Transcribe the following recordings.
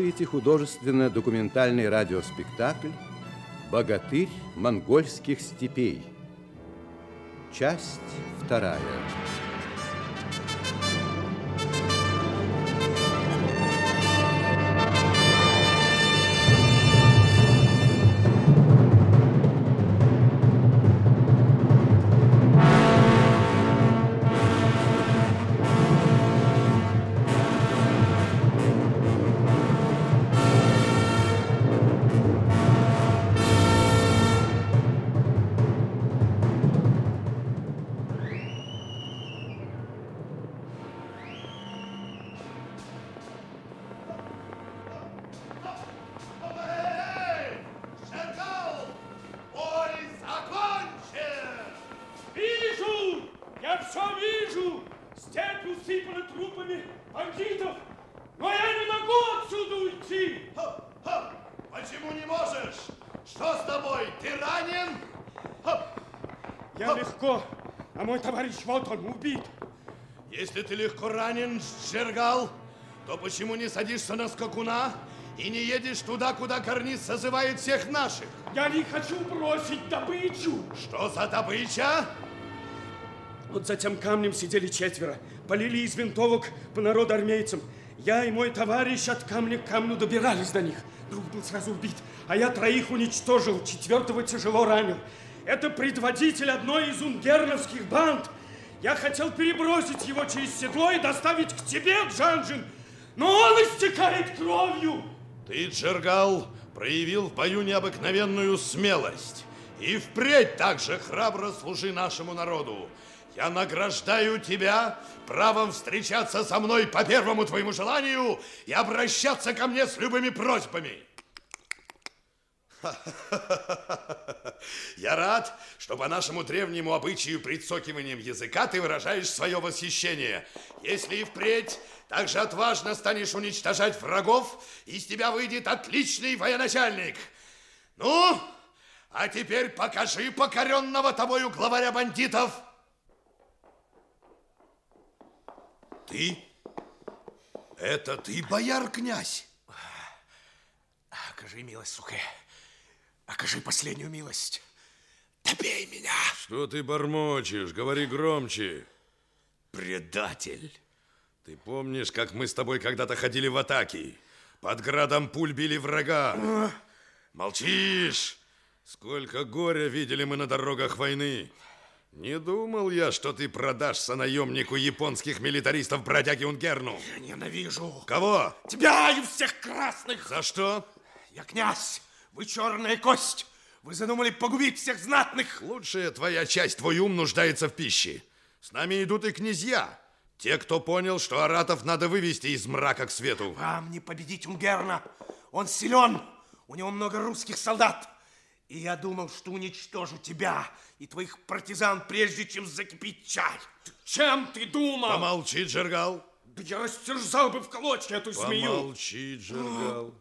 слушаете художественно-документальный радиоспектакль «Богатырь монгольских степей». Часть вторая. Он, убит. Если ты легко ранен, Джергал, то почему не садишься на скакуна и не едешь туда, куда карниз созывает всех наших? Я не хочу бросить добычу. Что за добыча? Вот за тем камнем сидели четверо, полили из винтовок по народу армейцам. Я и мой товарищ от камня к камню добирались до них. Друг был сразу убит, а я троих уничтожил, четвертого тяжело ранил. Это предводитель одной из унгерновских банд. Я хотел перебросить его через седло и доставить к тебе, Джанжин, но он истекает кровью. Ты, Джергал, проявил в бою необыкновенную смелость. И впредь также храбро служи нашему народу. Я награждаю тебя правом встречаться со мной по первому твоему желанию и обращаться ко мне с любыми просьбами. Я рад, что по нашему древнему обычаю прицокиванием языка ты выражаешь свое восхищение. Если и впредь так же отважно станешь уничтожать врагов, из тебя выйдет отличный военачальник. Ну, а теперь покажи покоренного тобою главаря бандитов. Ты? Это ты, бояр-князь? Окажи милость, сука. Окажи последнюю милость. Добей меня. Что ты бормочешь? Говори громче. Предатель. Ты помнишь, как мы с тобой когда-то ходили в атаки? Под градом пуль били врага. Молчишь? Сколько горя видели мы на дорогах войны. Не думал я, что ты продашься наемнику японских милитаристов бродяги Унгерну. Я ненавижу. Кого? Тебя и всех красных. За что? Я князь. Вы черная кость. Вы задумали погубить всех знатных. Лучшая твоя часть, твой ум нуждается в пище. С нами идут и князья. Те, кто понял, что Аратов надо вывести из мрака к свету. Вам не победить Унгерна. Он силен. У него много русских солдат. И я думал, что уничтожу тебя и твоих партизан, прежде чем закипить чай. Чем ты думал? Помолчи, Джергал. Да я растерзал бы в клочья эту змею. Помолчи, Джергал.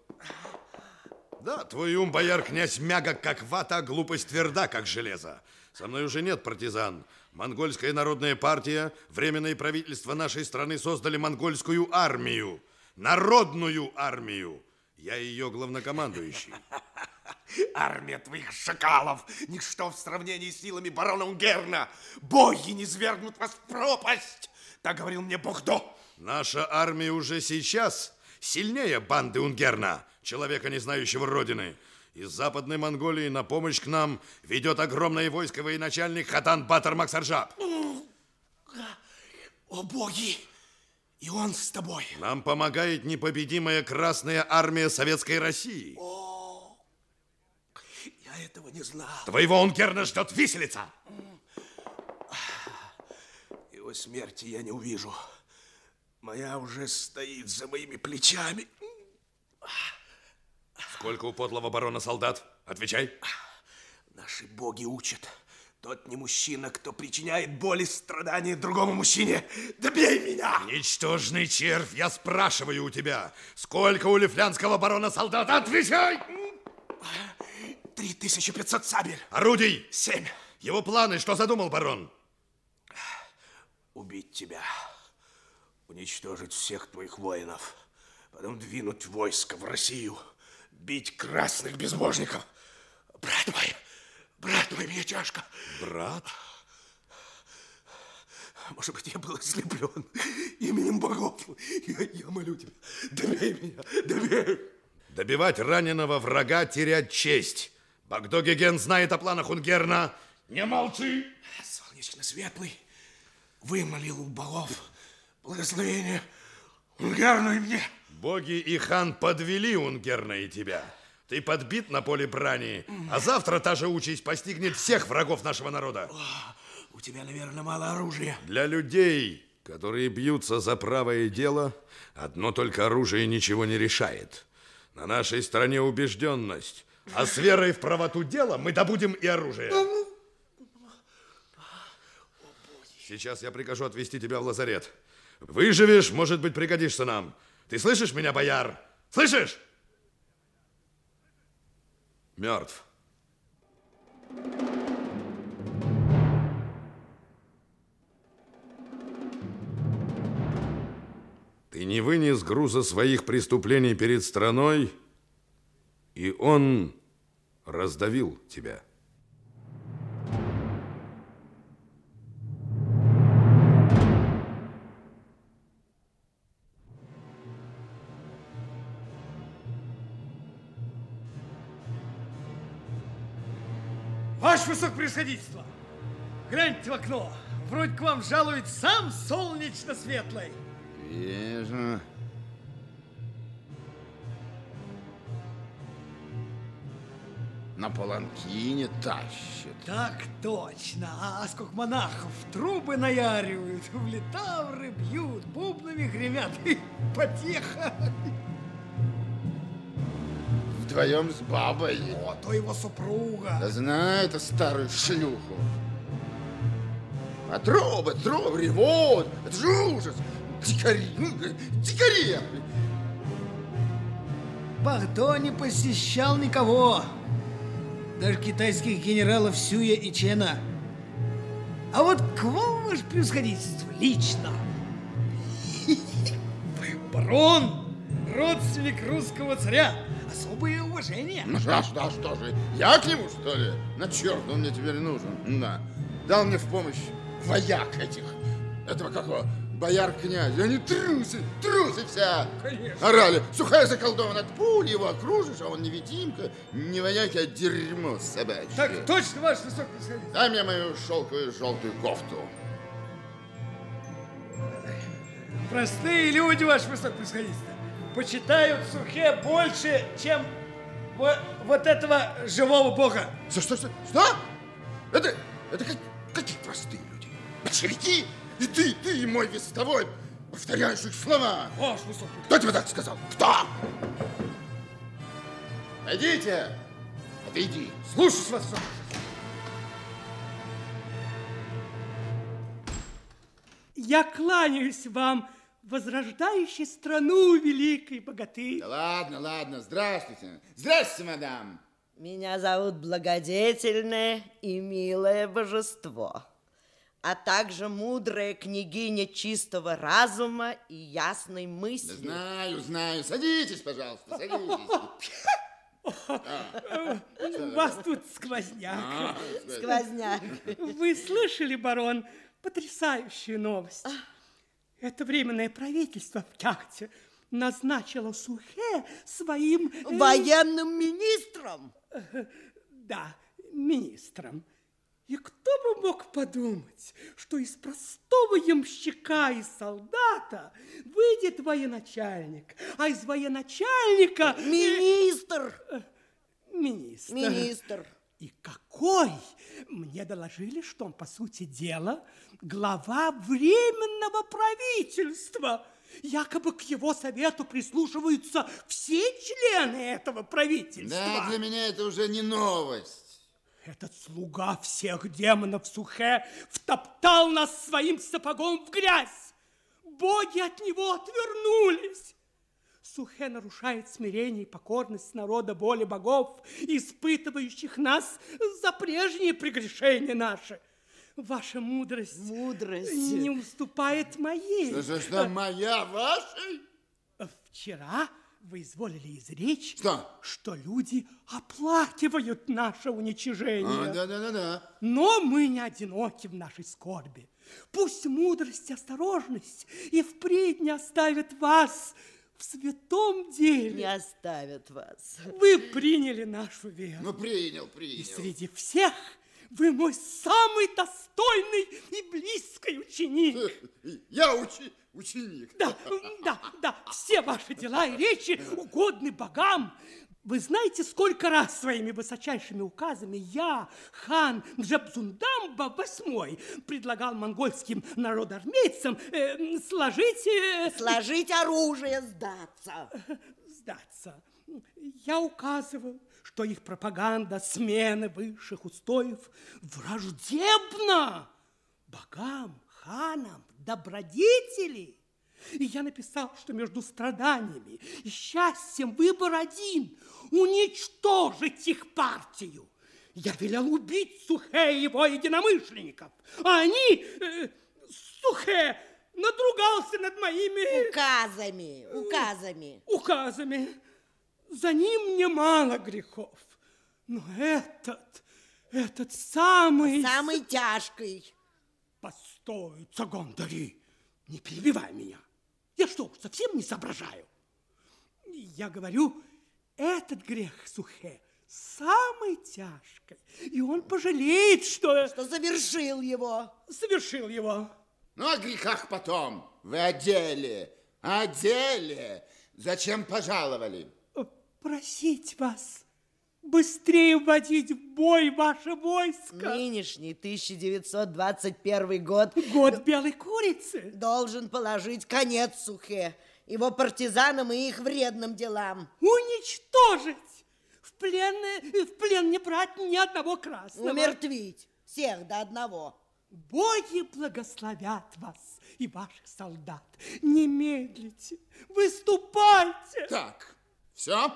Да, твой ум, бояр, князь, мягок, как вата, а глупость тверда, как железо. Со мной уже нет партизан. Монгольская народная партия, временное правительство нашей страны создали монгольскую армию. Народную армию. Я ее главнокомандующий. Армия твоих шакалов, ничто в сравнении с силами барона Унгерна. Боги не свергнут вас в пропасть. Так говорил мне Богдо. Наша армия уже сейчас сильнее банды Унгерна, человека, не знающего родины. Из Западной Монголии на помощь к нам ведет огромное войско военачальник Хатан Батар Максаржаб. О, боги! И он с тобой. Нам помогает непобедимая Красная Армия Советской России. Я этого не знал. Твоего Унгерна ждет виселица. Его смерти я не увижу. Моя уже стоит за моими плечами. Сколько у подлого барона солдат? Отвечай. Наши боги учат. Тот не мужчина, кто причиняет боль и страдания другому мужчине. Добей меня! Ничтожный червь, я спрашиваю у тебя, сколько у лифлянского барона солдат? Отвечай! 3500 сабель. Орудий! Семь. Его планы, что задумал барон? Убить тебя. Уничтожить всех твоих воинов. потом двинуть войско в Россию, бить красных безбожников. Брат мой, брат мой, мне тяжко. Брат? Может быть, я был ослеплен именем богов. Я, я молю тебя, добей меня, добей. Добивать раненого врага, терять честь. Багдогеген знает о планах Унгерна. Не молчи! Солнечно светлый, вымолил у богов благословение Унгерну и мне. Боги и хан подвели Унгерна и тебя. Ты подбит на поле брани, а завтра та же участь постигнет всех врагов нашего народа. У тебя, наверное, мало оружия. Для людей, которые бьются за правое дело, одно только оружие ничего не решает. На нашей стороне убежденность, а с верой в правоту дела мы добудем и оружие. Сейчас я прикажу отвезти тебя в лазарет. Выживешь, может быть, пригодишься нам. Ты слышишь меня, бояр? Слышишь? Мертв. Ты не вынес груза своих преступлений перед страной, и он раздавил тебя. Ваше Высокопревосходительство, гляньте в окно. Вроде к вам жалует сам солнечно светлый. Вижу. На паланкине тащит. Так точно. А сколько монахов трубы наяривают, в литавры бьют, бубнами гремят. Потеха. Вдвоем с бабой. О, то его супруга. Да знаю эту старую шлюху. А трубы, трубы ревут. Это же ужас. Дикари, ну, дикари. Бахто не посещал никого. Даже китайских генералов Сюя и Чена. А вот к вам, ваше превосходительство, лично. Барон, родственник русского царя. Особое уважение. Ну что, что, что же, я к нему, что ли? На черт он мне теперь нужен. Да. Дал мне в помощь вояк этих. Этого какого? Бояр князь. Они трусы, трусы вся. Конечно. Орали. Сухая заколдована от пули, его окружишь, а он невидимка, не вояки, а дерьмо собачье. Так точно, ваше высокопревосходительство. Дай мне мою шелковую желтую кофту. Простые люди, ваше высокопревосходительство, почитают Сухе больше, чем вот, вот этого живого бога. Что, что, что? Что? Это, это как, какие простые люди? Большевики? И ты, ты, мой вестовой, повторяешь их слова. Ваше высокопревосходительство. Кто тебе так сказал? Кто? Идите. Отойди. Слушаюсь вас, высокопревосходительство. Я кланяюсь вам, возрождающий страну великой богатырь. Да ладно, ладно. Здравствуйте. Здравствуйте, мадам. Меня зовут Благодетельное и Милое Божество, а также мудрая княгиня чистого разума и ясной Да мысли. знаю, знаю. Садитесь, пожалуйста, садитесь. У вас тут сквозняк. А, Сквозняк. Вы слышали, барон, потрясающую новость? Это временное правительство в Кяхте назначило Сухе своим... э, Военным министром. Да, министром. И кто бы мог подумать, что из простого ямщика и солдата выйдет военачальник, а из военачальника... э, Министр. Министр. Министр. И какой? Мне доложили, что он, по сути дела, глава временного правительства. Якобы к его совету прислушиваются все члены этого правительства. Да, для меня это уже не новость. Этот слуга всех демонов Сухе втоптал нас своим сапогом в грязь. Боги от него отвернулись. Сухе нарушает смирение и покорность народа воли богов, испытывающих нас за прежние прегрешения наши. Ваша мудрость, Мудрость. не уступает моей. Что, что, что, моя, вашей? Вчера вы изволили изречь, Что? что люди оплакивают наше уничижение. А, да-да-да-да. Но мы не одиноки в нашей скорби. Пусть мудрость и осторожность и впредь не оставят вас в святом Не деле. оставят вас. Вы приняли нашу веру. Ну, принял, И принял. среди всех вы мой самый достойный и близкий ученик. Я учи, ученик. Да, да, да, все ваши дела и речи угодны богам. Вы знаете, сколько раз своими высочайшими указами я, хан Джабзундамба восьмой, предлагал монгольским народоармейцам э, сложить... э, Сложить оружие, сдаться. сдаться. Я указывал, что их пропаганда смены высших устоев враждебна богам, ханам, добродетели. И я написал, что между страданиями и счастьем выбор один – уничтожить их партию. Я велел убить Сухе и его единомышленников, а они, э, Сухе, надругался над моими Указами, указами. указами. За ним немало грехов. Но этот, этот самый... Самый тяжкий. Постой, Цагондари, не перебивай меня. Я что, совсем не соображаю? Я говорю, этот грех Сухе самый тяжкий, и он пожалеет, что Что завершил его. совершил его. Ну, о грехах потом. Вы о деле. О деле. Зачем пожаловали? Просить вас быстрее вводить в бой ваше войско. Нынешний 1921 год Год белой курицы. должен положить конец Сухе, его партизанам и их вредным делам. уничтожить, в плен, в плен не брать ни одного красного. Умертвить всех до одного. Боги благословят вас и ваших солдат. Не медлите, выступайте. Так, все?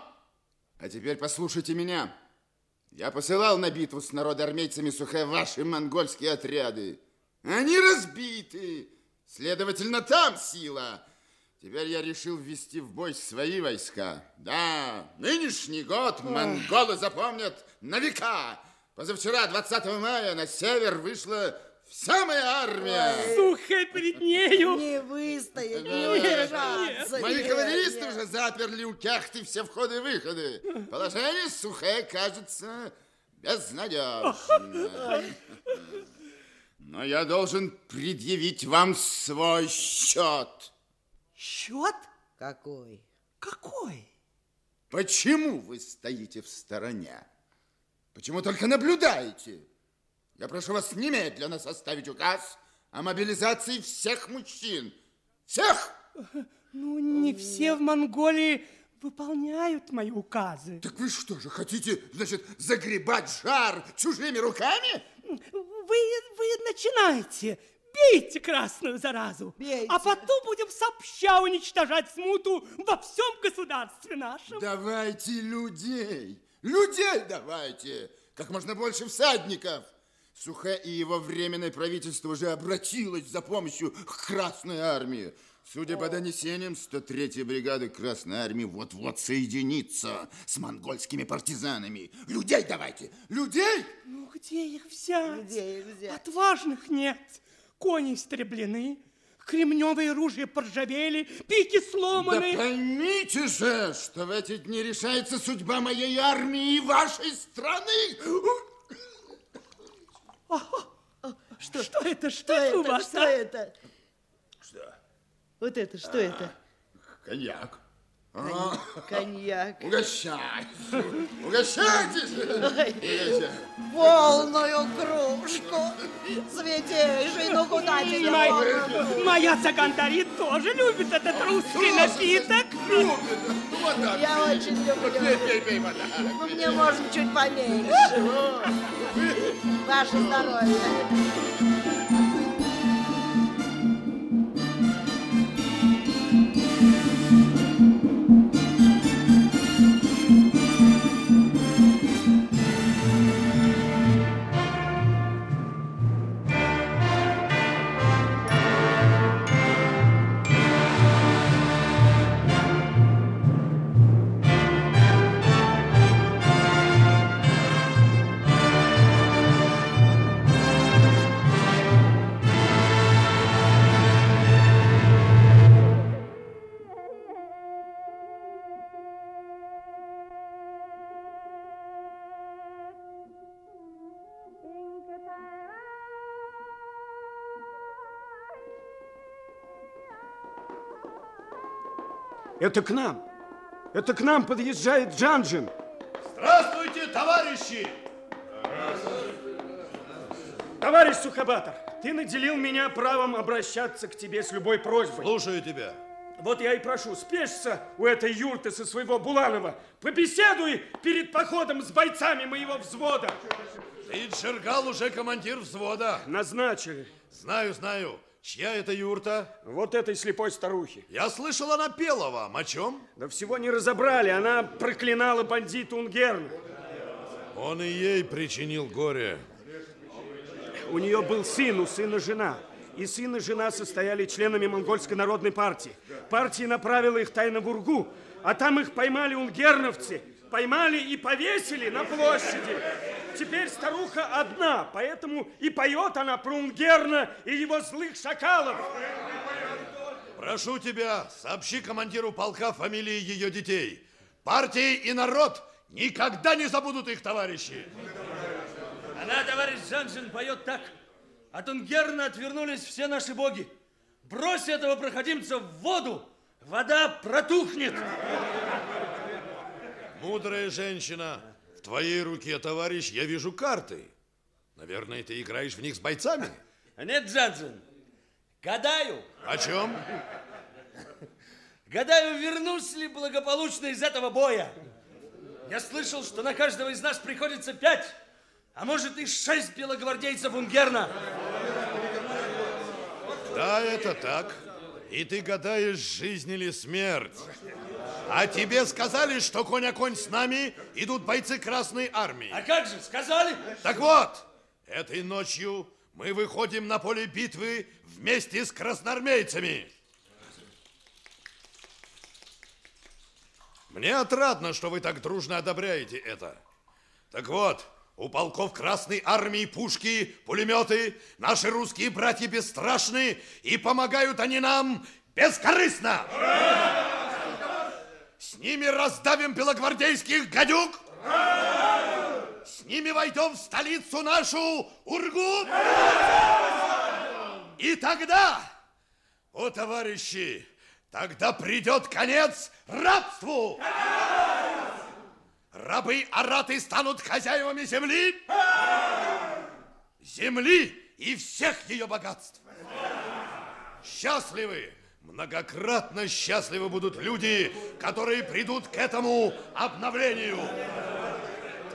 А теперь послушайте меня. Я посылал на битву с народоармейцами Сухэ ваши монгольские отряды. Они разбиты. Следовательно, там сила. Теперь я решил ввести в бой свои войска. Да, нынешний год монголы запомнят на века. Позавчера, 20 мая, на север вышла вся моя армия. Сухо перед нею. Не выстоять, не удержаться. Мои кавалеристы уже заперли у кяхты все входы и выходы. Положение сухое кажется безнадежно. Но я должен предъявить вам свой счет. Счет? Какой? Какой? Почему вы стоите в стороне? Почему только наблюдаете? Я прошу вас немедленно составить указ о мобилизации всех мужчин. Всех! Ну, не все в Монголии выполняют мои указы. Так вы что же, хотите, значит, загребать жар чужими руками? Вы, вы начинайте. Бейте красную заразу. Бейте. А потом будем сообща уничтожать смуту во всем государстве нашем. Давайте людей, людей давайте, как можно больше всадников. Сухе и его временное правительство уже обратилось за помощью к Красной Армии. Судя по донесениям, 103-я бригада Красной Армии вот-вот соединится с монгольскими партизанами. Людей давайте, людей! Ну, где их взять? Где их взять? Отважных нет. Кони истреблены, кремневые ружья поржавели, пики Да сломаны. поймите же, что в эти дни решается судьба моей армии и вашей страны. Что, что это? Что, Что это у это? вас? Что а? это? Что? Вот это, что это? Коньяк. Коньяк. Угощайтесь. Угощайтесь. Угощайтесь. Полную кружку. Святейший, ну куда тебе кружку? моя Цагантари тоже любит этот русский напиток. Вот так. Я очень Пей, люблю. пей, пей, вода. Ну, мне можно чуть поменьше. Ваше здоровье. Это к нам. Это к нам подъезжает Джанжин. Здравствуйте, товарищи! Товарищ Сухобатор, ты наделил меня правом обращаться к тебе с любой просьбой. Слушаю тебя. Вот я и прошу, спешься у этой юрты со своего Буланова. Побеседуй перед походом с бойцами моего взвода. Ты, Джергал, уже командир взвода. Назначили. Знаю, знаю. Чья это юрта? Вот этой слепой старухи. Я слышал, она пела вам. О чем? Да всего не разобрали. Она проклинала бандита Унгерна. Он и ей причинил горе. У нее был сын, у сына жена. И сын и жена состояли членами Монгольской народной партии. Партия направила их тайно в Ургу, а там их поймали унгерновцы. Поймали и повесили на площади. Теперь старуха одна, поэтому и поет она про Унгерна и его злых шакалов. Прошу тебя, сообщи командиру полка фамилии ее детей. Партия и народ никогда не забудут их товарищи. Она, товарищ Жанжин, поет так. От Унгерна отвернулись все наши боги. Брось этого проходимца в воду, вода протухнет. Мудрая женщина, твоей руке, товарищ, я вижу карты. Наверное, ты играешь в них с бойцами? Нет, Джанжин, гадаю. О чем? Гадаю, вернусь ли благополучно из этого боя. Я слышал, что на каждого из нас приходится пять, а может и шесть белогвардейцев Унгерна. Да, это так. И ты гадаешь, жизнь или смерть. А тебе сказали, что конь-конь с нами идут бойцы Красной Армии. А как же, сказали? Так вот, этой ночью мы выходим на поле битвы вместе с красноармейцами. Мне отрадно, что вы так дружно одобряете это. Так вот, у полков Красной Армии пушки, пулеметы, наши русские братья бесстрашны, и помогают они нам бескорыстно. С ними раздавим белогвардейских гадюк. С ними войдем в столицу нашу Ургу. И тогда, о, товарищи, тогда придет конец рабству. Рабы-араты станут хозяевами земли, земли и всех ее богатств. Счастливы, многократно счастливы будут люди, которые придут к этому обновлению.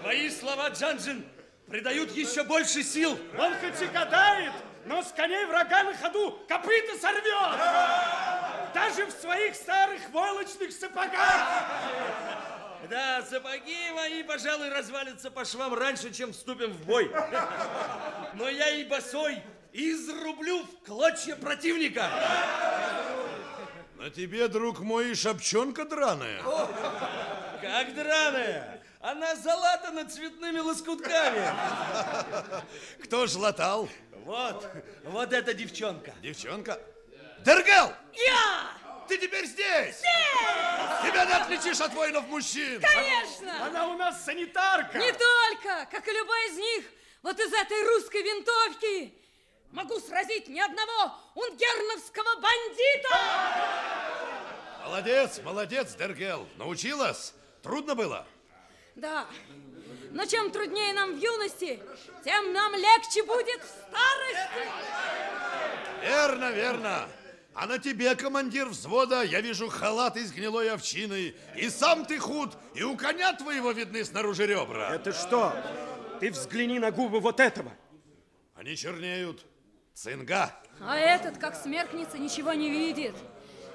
Твои слова, Джанжин, придают еще больше сил. Он хоть и гадает, но с коней врага на ходу копыта сорвет. Даже в своих старых войлочных сапогах. Да, сапоги мои, пожалуй, развалятся по швам раньше, чем вступим в бой. Но я и босой изрублю в клочья противника. На тебе, друг мой, шапчонка драная. Как драная. Она залатана цветными лоскутками. Кто ж латал? Вот, вот эта девчонка. Девчонка? Дергел! Я! Ты теперь здесь! Здесь! Тебя не отличишь от воинов-мужчин! Конечно! Она у нас санитарка! Не только, как и любой из них, вот из этой русской винтовки могу сразить ни одного унгерновского бандита! Молодец, молодец, Дергел. Научилась? Трудно было? Да, но чем труднее нам в юности, тем нам легче будет в старости. Верно, верно. А на тебе, командир взвода, я вижу халат из гнилой овчины. И сам ты худ, и у коня твоего видны снаружи ребра. Это что? Ты взгляни на губы вот этого. Они чернеют. Цинга. А этот, как смеркнется, ничего не видит.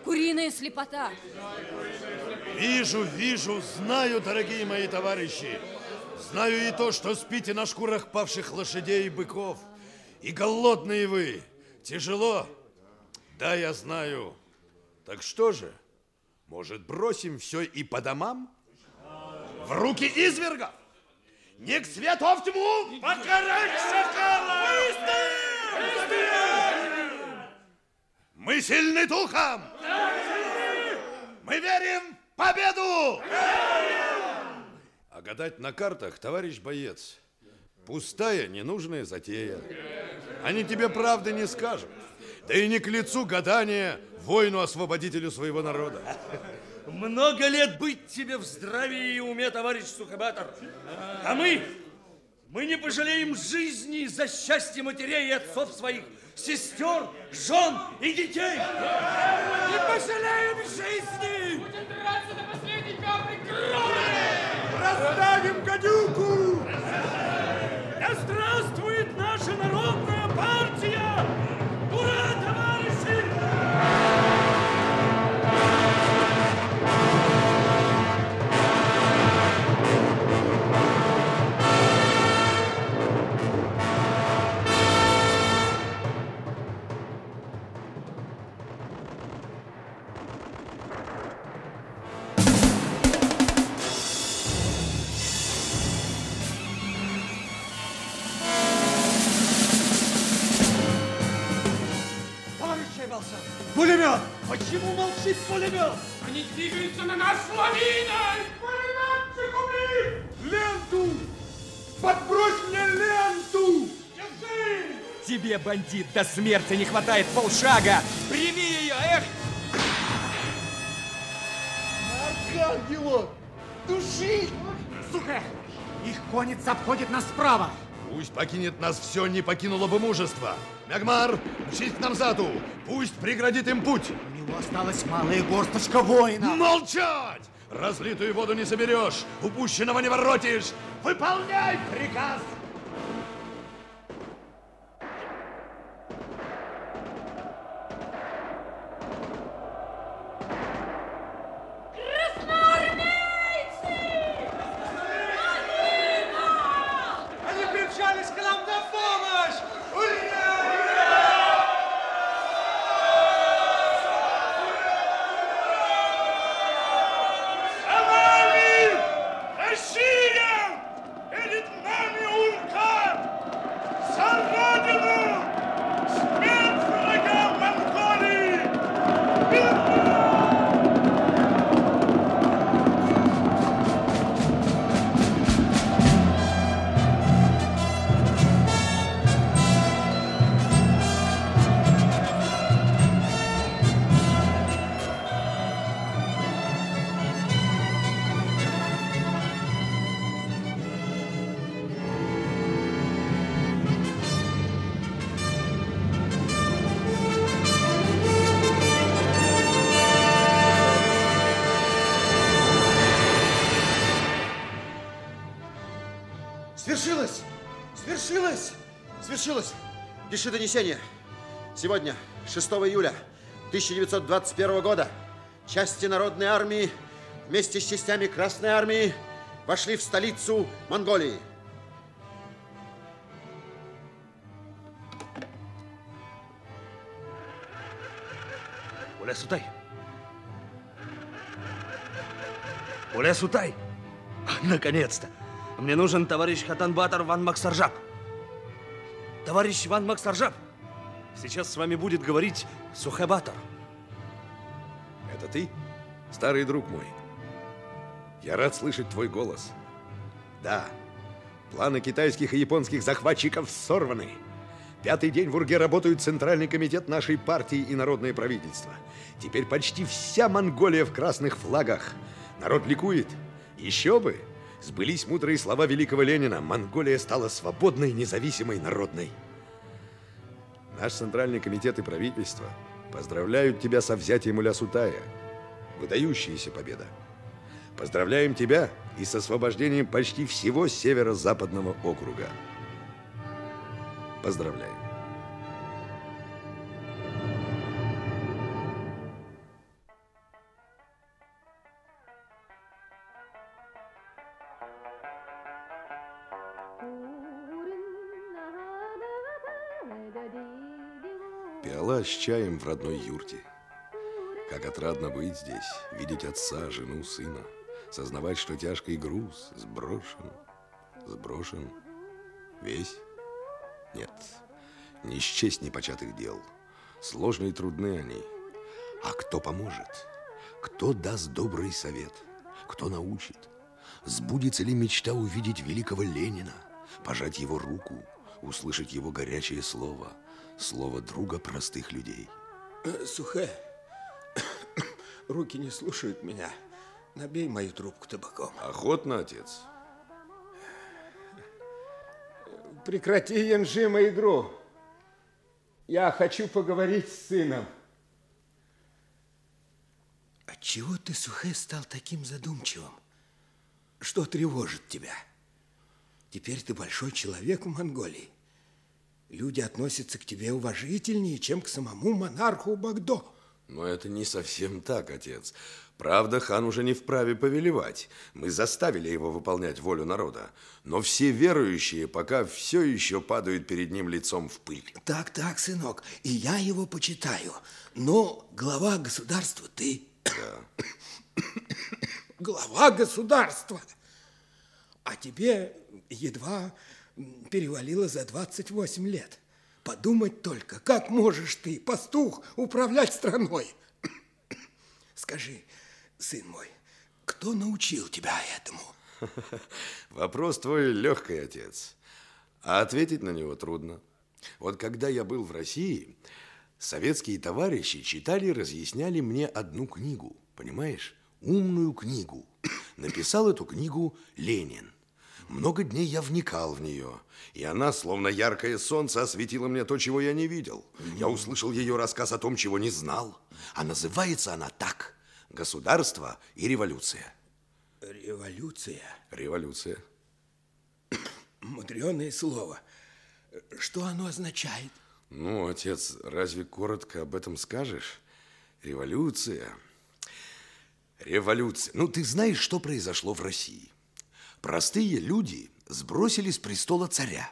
Куриная слепота. Вижу, вижу, знаю, дорогие мои товарищи. Знаю и то, что спите на шкурах павших лошадей и быков. И голодные вы. Тяжело. Да, я знаю. Так что же? Может, бросим все и по домам? В руки изверга? Не к свету, а в тьму! Покарать шакала! Мы сильны духом! Мы верим в победу! А гадать на картах, товарищ боец, пустая, ненужная затея. Они тебе правды не скажут. Да и не к лицу гадания воину-освободителю своего народа. Много лет быть тебе в здравии и уме, товарищ Сухобатор. А мы, мы не пожалеем жизни за счастье матерей и отцов своих, сестер, жен и детей. Не пожалеем жизни! Будем драться до последней капли крови! Раздавим гадюку! Да здравствует наша народная молчит пулемет? Они двигаются на нас лавиной! Пулеметчик убит! Ленту! Подбрось мне ленту! Тебе, бандит, до смерти не хватает полшага! Прими ее, эх! Аркан его! Души! Сухо! Их конница обходит нас справа! Пусть покинет нас все, не покинуло бы мужество. Мягмар, мчись к Намзату. Пусть преградит им путь. У него осталась малая горсточка воина. Молчать! Разлитую воду не соберешь, упущенного не воротишь. Выполняй приказ! Пиши донесение. Сегодня, 6 июля 1921 года, части Народной армии вместе с частями Красной армии вошли в столицу Монголии. Уля Сутай. Уля Сутай. Наконец-то. Мне нужен товарищ Хатанбатор Ван Максаржап. Товарищ Ван Максаржап, сейчас с вами будет говорить Сухебатор. Это ты, старый друг мой? Я рад слышать твой голос. Да, планы китайских и японских захватчиков сорваны. Пятый день в Урге работают Центральный комитет нашей партии и Народное правительство. Теперь почти вся Монголия в красных флагах. Народ ликует. Еще бы! Сбылись мудрые слова великого Ленина. Монголия стала свободной, независимой, народной. Наш Центральный комитет и правительство поздравляют тебя со взятием Уля-Сутая. Выдающаяся победа. Поздравляем тебя и с освобождением почти всего северо-западного округа. Поздравляем. С чаем в родной юрте. Как отрадно быть здесь, видеть отца, жену, сына, сознавать, что тяжкий груз сброшен, сброшен весь. Нет, не счесть непочатых дел. Сложные и трудны они. А кто поможет? Кто даст добрый совет? Кто научит? Сбудется ли мечта увидеть великого Ленина, пожать его руку, услышать его горячее слово, слово друга простых людей? Сухе, руки не слушают меня. Набей мою трубку табаком. Охотно, отец. Прекрати, Янжима, игру. Я хочу поговорить с сыном. Отчего ты, Сухэ, стал таким задумчивым? Что тревожит тебя? Теперь ты большой человек в Монголии. Люди относятся к тебе уважительнее, чем к самому монарху Багдо. Но это не совсем так, отец. Правда, хан уже не вправе повелевать. Мы заставили его выполнять волю народа. Но все верующие пока все еще падают перед ним лицом в пыль. Так, так, сынок, и я его почитаю. Но глава государства ты. Да. Глава государства. А тебе едва перевалило за 28 лет. Подумать только, как можешь ты, пастух, управлять страной? Скажи, сын мой, кто научил тебя этому? Вопрос твой легкий, отец. А ответить на него трудно. Вот когда я был в России, советские товарищи читали и разъясняли мне одну книгу, понимаешь? Умную книгу. Написал эту книгу Ленин. Много дней я вникал в нее, и она, словно яркое солнце, осветила мне то, чего я не видел. Я услышал ее рассказ о том, чего не знал. А называется она так «Государство и революция». Революция? Революция. Мудреное слово. Что оно означает? Ну, отец, разве коротко об этом скажешь? Революция. Революция. Ну, ты знаешь, что произошло в России? Простые люди сбросили с престола царя.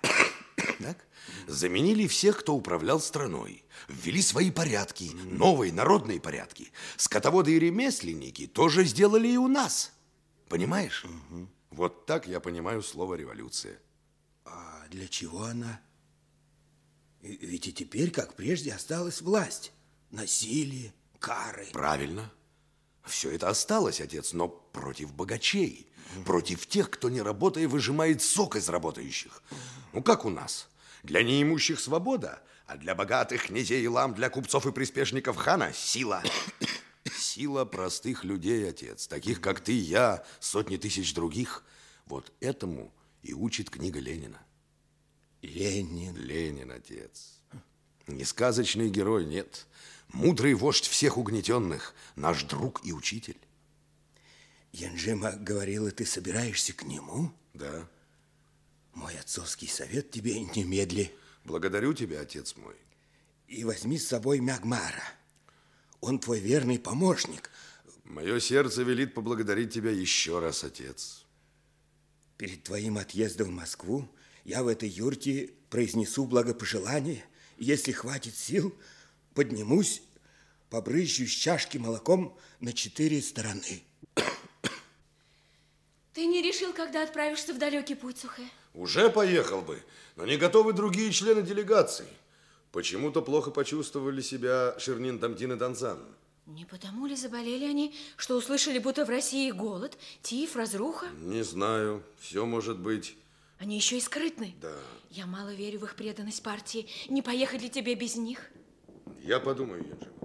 Так? Заменили всех, кто управлял страной. Ввели свои порядки, новые народные порядки. Скотоводы и ремесленники тоже сделали и у нас. Понимаешь? Вот так я понимаю слово революция. А для чего она? Ведь и теперь, как прежде, осталась власть. Насилие, кары. Правильно. Все это осталось, отец, но против богачей. Против тех, кто не работая выжимает сок из работающих. Ну, как у нас. Для неимущих свобода, а для богатых князей и лам, для купцов и приспешников хана сила. Сила простых людей, отец, таких, как ты, я, сотни тысяч других. Вот этому и учит книга Ленина. Ленин? Ленин, отец. Не сказочный герой, нет. Мудрый вождь всех угнетенных, наш друг и учитель. Янжима говорила, ты собираешься к нему? Да. Мой отцовский совет тебе немедли. Благодарю тебя, отец мой. И возьми с собой Мягмара. Он твой верный помощник. Мое сердце велит поблагодарить тебя еще раз, отец. Перед твоим отъездом в Москву я в этой юрте произнесу благопожелание. Если хватит сил, поднимусь, побрызжу с чашки молоком на четыре стороны. Ты не решил, когда отправишься в далекий путь, Сухэ? Уже поехал бы, но не готовы другие члены делегации. Почему-то плохо почувствовали себя Ширнин Тамтин и Танзан. Не потому ли заболели они, что услышали, будто в России голод, тиф, разруха? Не знаю, все может быть. Они еще и скрытны. Да. Я мало верю в их преданность партии. Не поехать ли тебе без них? Я подумаю, Янжима.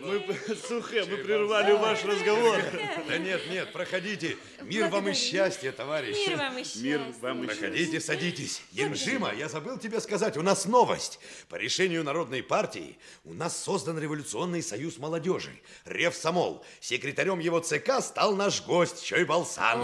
Мы, Сухе, мы прервали ваш разговор. Да нет, нет, проходите. Мир вам и счастье, товарищ. Мир вам и счастье. Мир вам и Проходите, садитесь. Янжима, я забыл тебе сказать, у нас новость. По решению Народной партии у нас создан революционный союз молодежи. Рев Самол. Секретарем его ЦК стал наш гость Чой Балсан.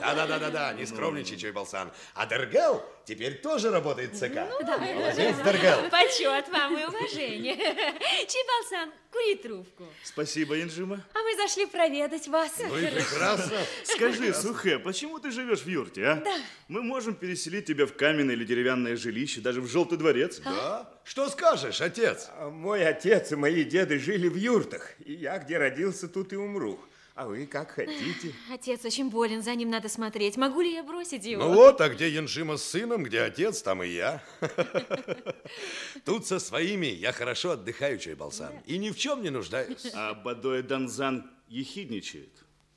Да-да-да-да-да, не скромничай, Чой Балсан. А Дергел теперь тоже работает ЦК. Молодец, Дергел. Почет вам и уважение. Чебалсан, кури трубку. Спасибо, Янжима. А мы зашли проведать вас. Ну и прекрасно. Скажи, Сухе, почему ты живешь в юрте, а? Да. Мы можем переселить тебя в каменное или деревянное жилище, даже в желтый дворец. Да? Что скажешь, отец? А Мой отец и мои деды жили в юртах, и я где родился, тут и умру. А вы как хотите. Отец очень болен, за ним надо смотреть. Могу ли я бросить его? Ну вот, а где Яншима с сыном, где отец, там и я. Тут со своими я хорошо отдыхаю, Чайбалсан, и ни в чем не нуждаюсь. А Бадоя Данзан ехидничает.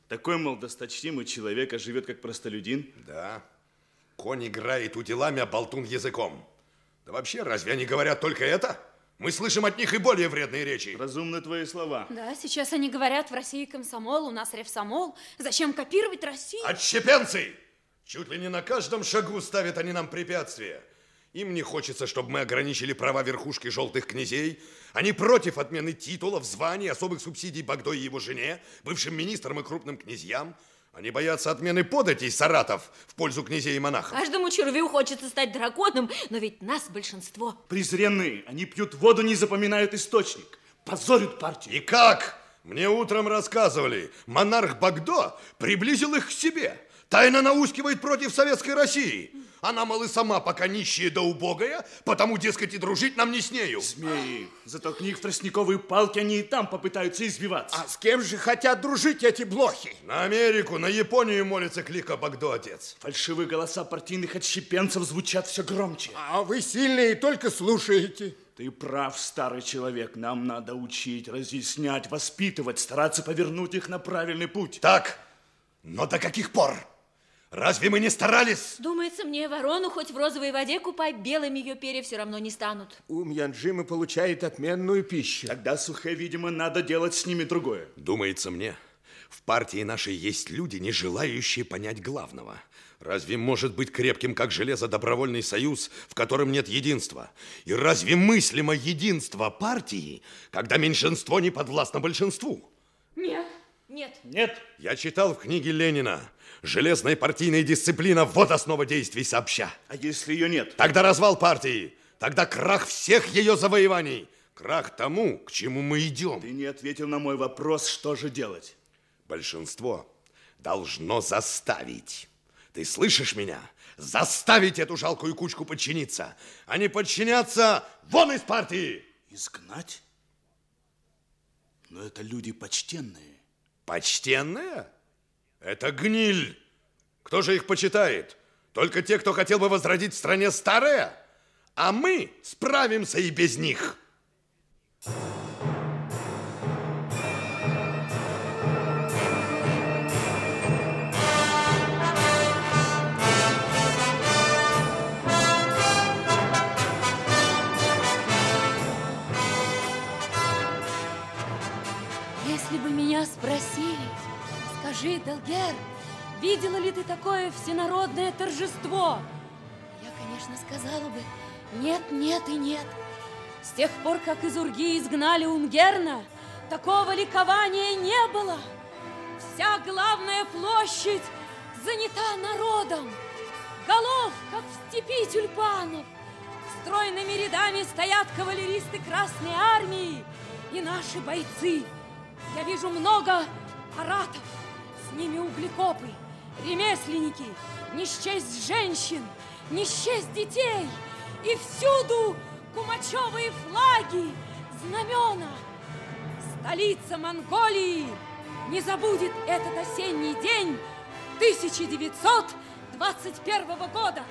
Такой, мол, досточтимый человек, а живет как простолюдин. Да. Конь играет уделами, а болтун языком. Да вообще, разве они говорят только это? Мы слышим от них и более вредные речи. Разумны твои слова. Да, сейчас они говорят, в России комсомол, у нас ревсомол. Зачем копировать Россию? Отщепенцы! Чуть ли не на каждом шагу ставят они нам препятствия. Им не хочется, чтобы мы ограничили права верхушки желтых князей. Они против отмены титулов, званий, особых субсидий Багдо и его жене, бывшим министрам и крупным князьям. Они боятся отмены податей Саратов в пользу князей и монахов. Каждому червю хочется стать драконом, но ведь нас большинство. Презренные, они пьют воду, не запоминают источник. Позорят партию. И как? Мне утром рассказывали, монарх Багдо приблизил их к себе. Тайно наускивает против советской России. Она, мол, и сама пока нищая да убогая, потому, дескать, и дружить нам не с нею. Змеи. Затолкни них в тростниковые палки, они и там попытаются избиваться. А с кем же хотят дружить эти блохи? На Америку, на Японию молится клика Багдо, отец. Фальшивые голоса партийных отщепенцев звучат все громче. А вы сильные только слушаете. Ты прав, старый человек. Нам надо учить, разъяснять, воспитывать, стараться повернуть их на правильный путь. Так, но до каких пор? Разве мы не старались? Думается мне, ворону хоть в розовой воде купай, белыми ее перья все равно не станут. Ум Янджимы получает отменную пищу. Тогда, Сухе, видимо, надо делать с ними другое. Думается мне, в партии нашей есть люди, не желающие понять главного. Разве может быть крепким, как железо, добровольный союз, в котором нет единства? И разве мыслимо единство партии, когда меньшинство не подвластно большинству? Нет, нет. Нет. Я читал в книге Ленина Железная партийная дисциплина – вот основа действий сообща. А если ее нет? Тогда развал партии. Тогда крах всех ее завоеваний. Крах тому, к чему мы идем. Ты не ответил на мой вопрос, что же делать? Большинство должно заставить. Ты слышишь меня? Заставить эту жалкую кучку подчиниться. А не подчиняться вон из партии. Изгнать? Но это люди почтенные. Почтенные? Это гниль. Кто же их почитает? Только те, кто хотел бы возродить в стране старое? А мы справимся и без них. Если бы меня спросили, Скажи, Делгер, видела ли ты такое всенародное торжество? Я, конечно, сказала бы, нет, нет и нет. С тех пор, как из Урги изгнали Унгерна, такого ликования не было. Вся главная площадь занята народом. Голов, как в степи тюльпанов. Стройными рядами стоят кавалеристы Красной Армии и наши бойцы. Я вижу много аратов, с ними углекопы, ремесленники, не счесть женщин, не счесть детей. И всюду кумачевые флаги, знамена. Столица Монголии не забудет этот осенний день 1921 года.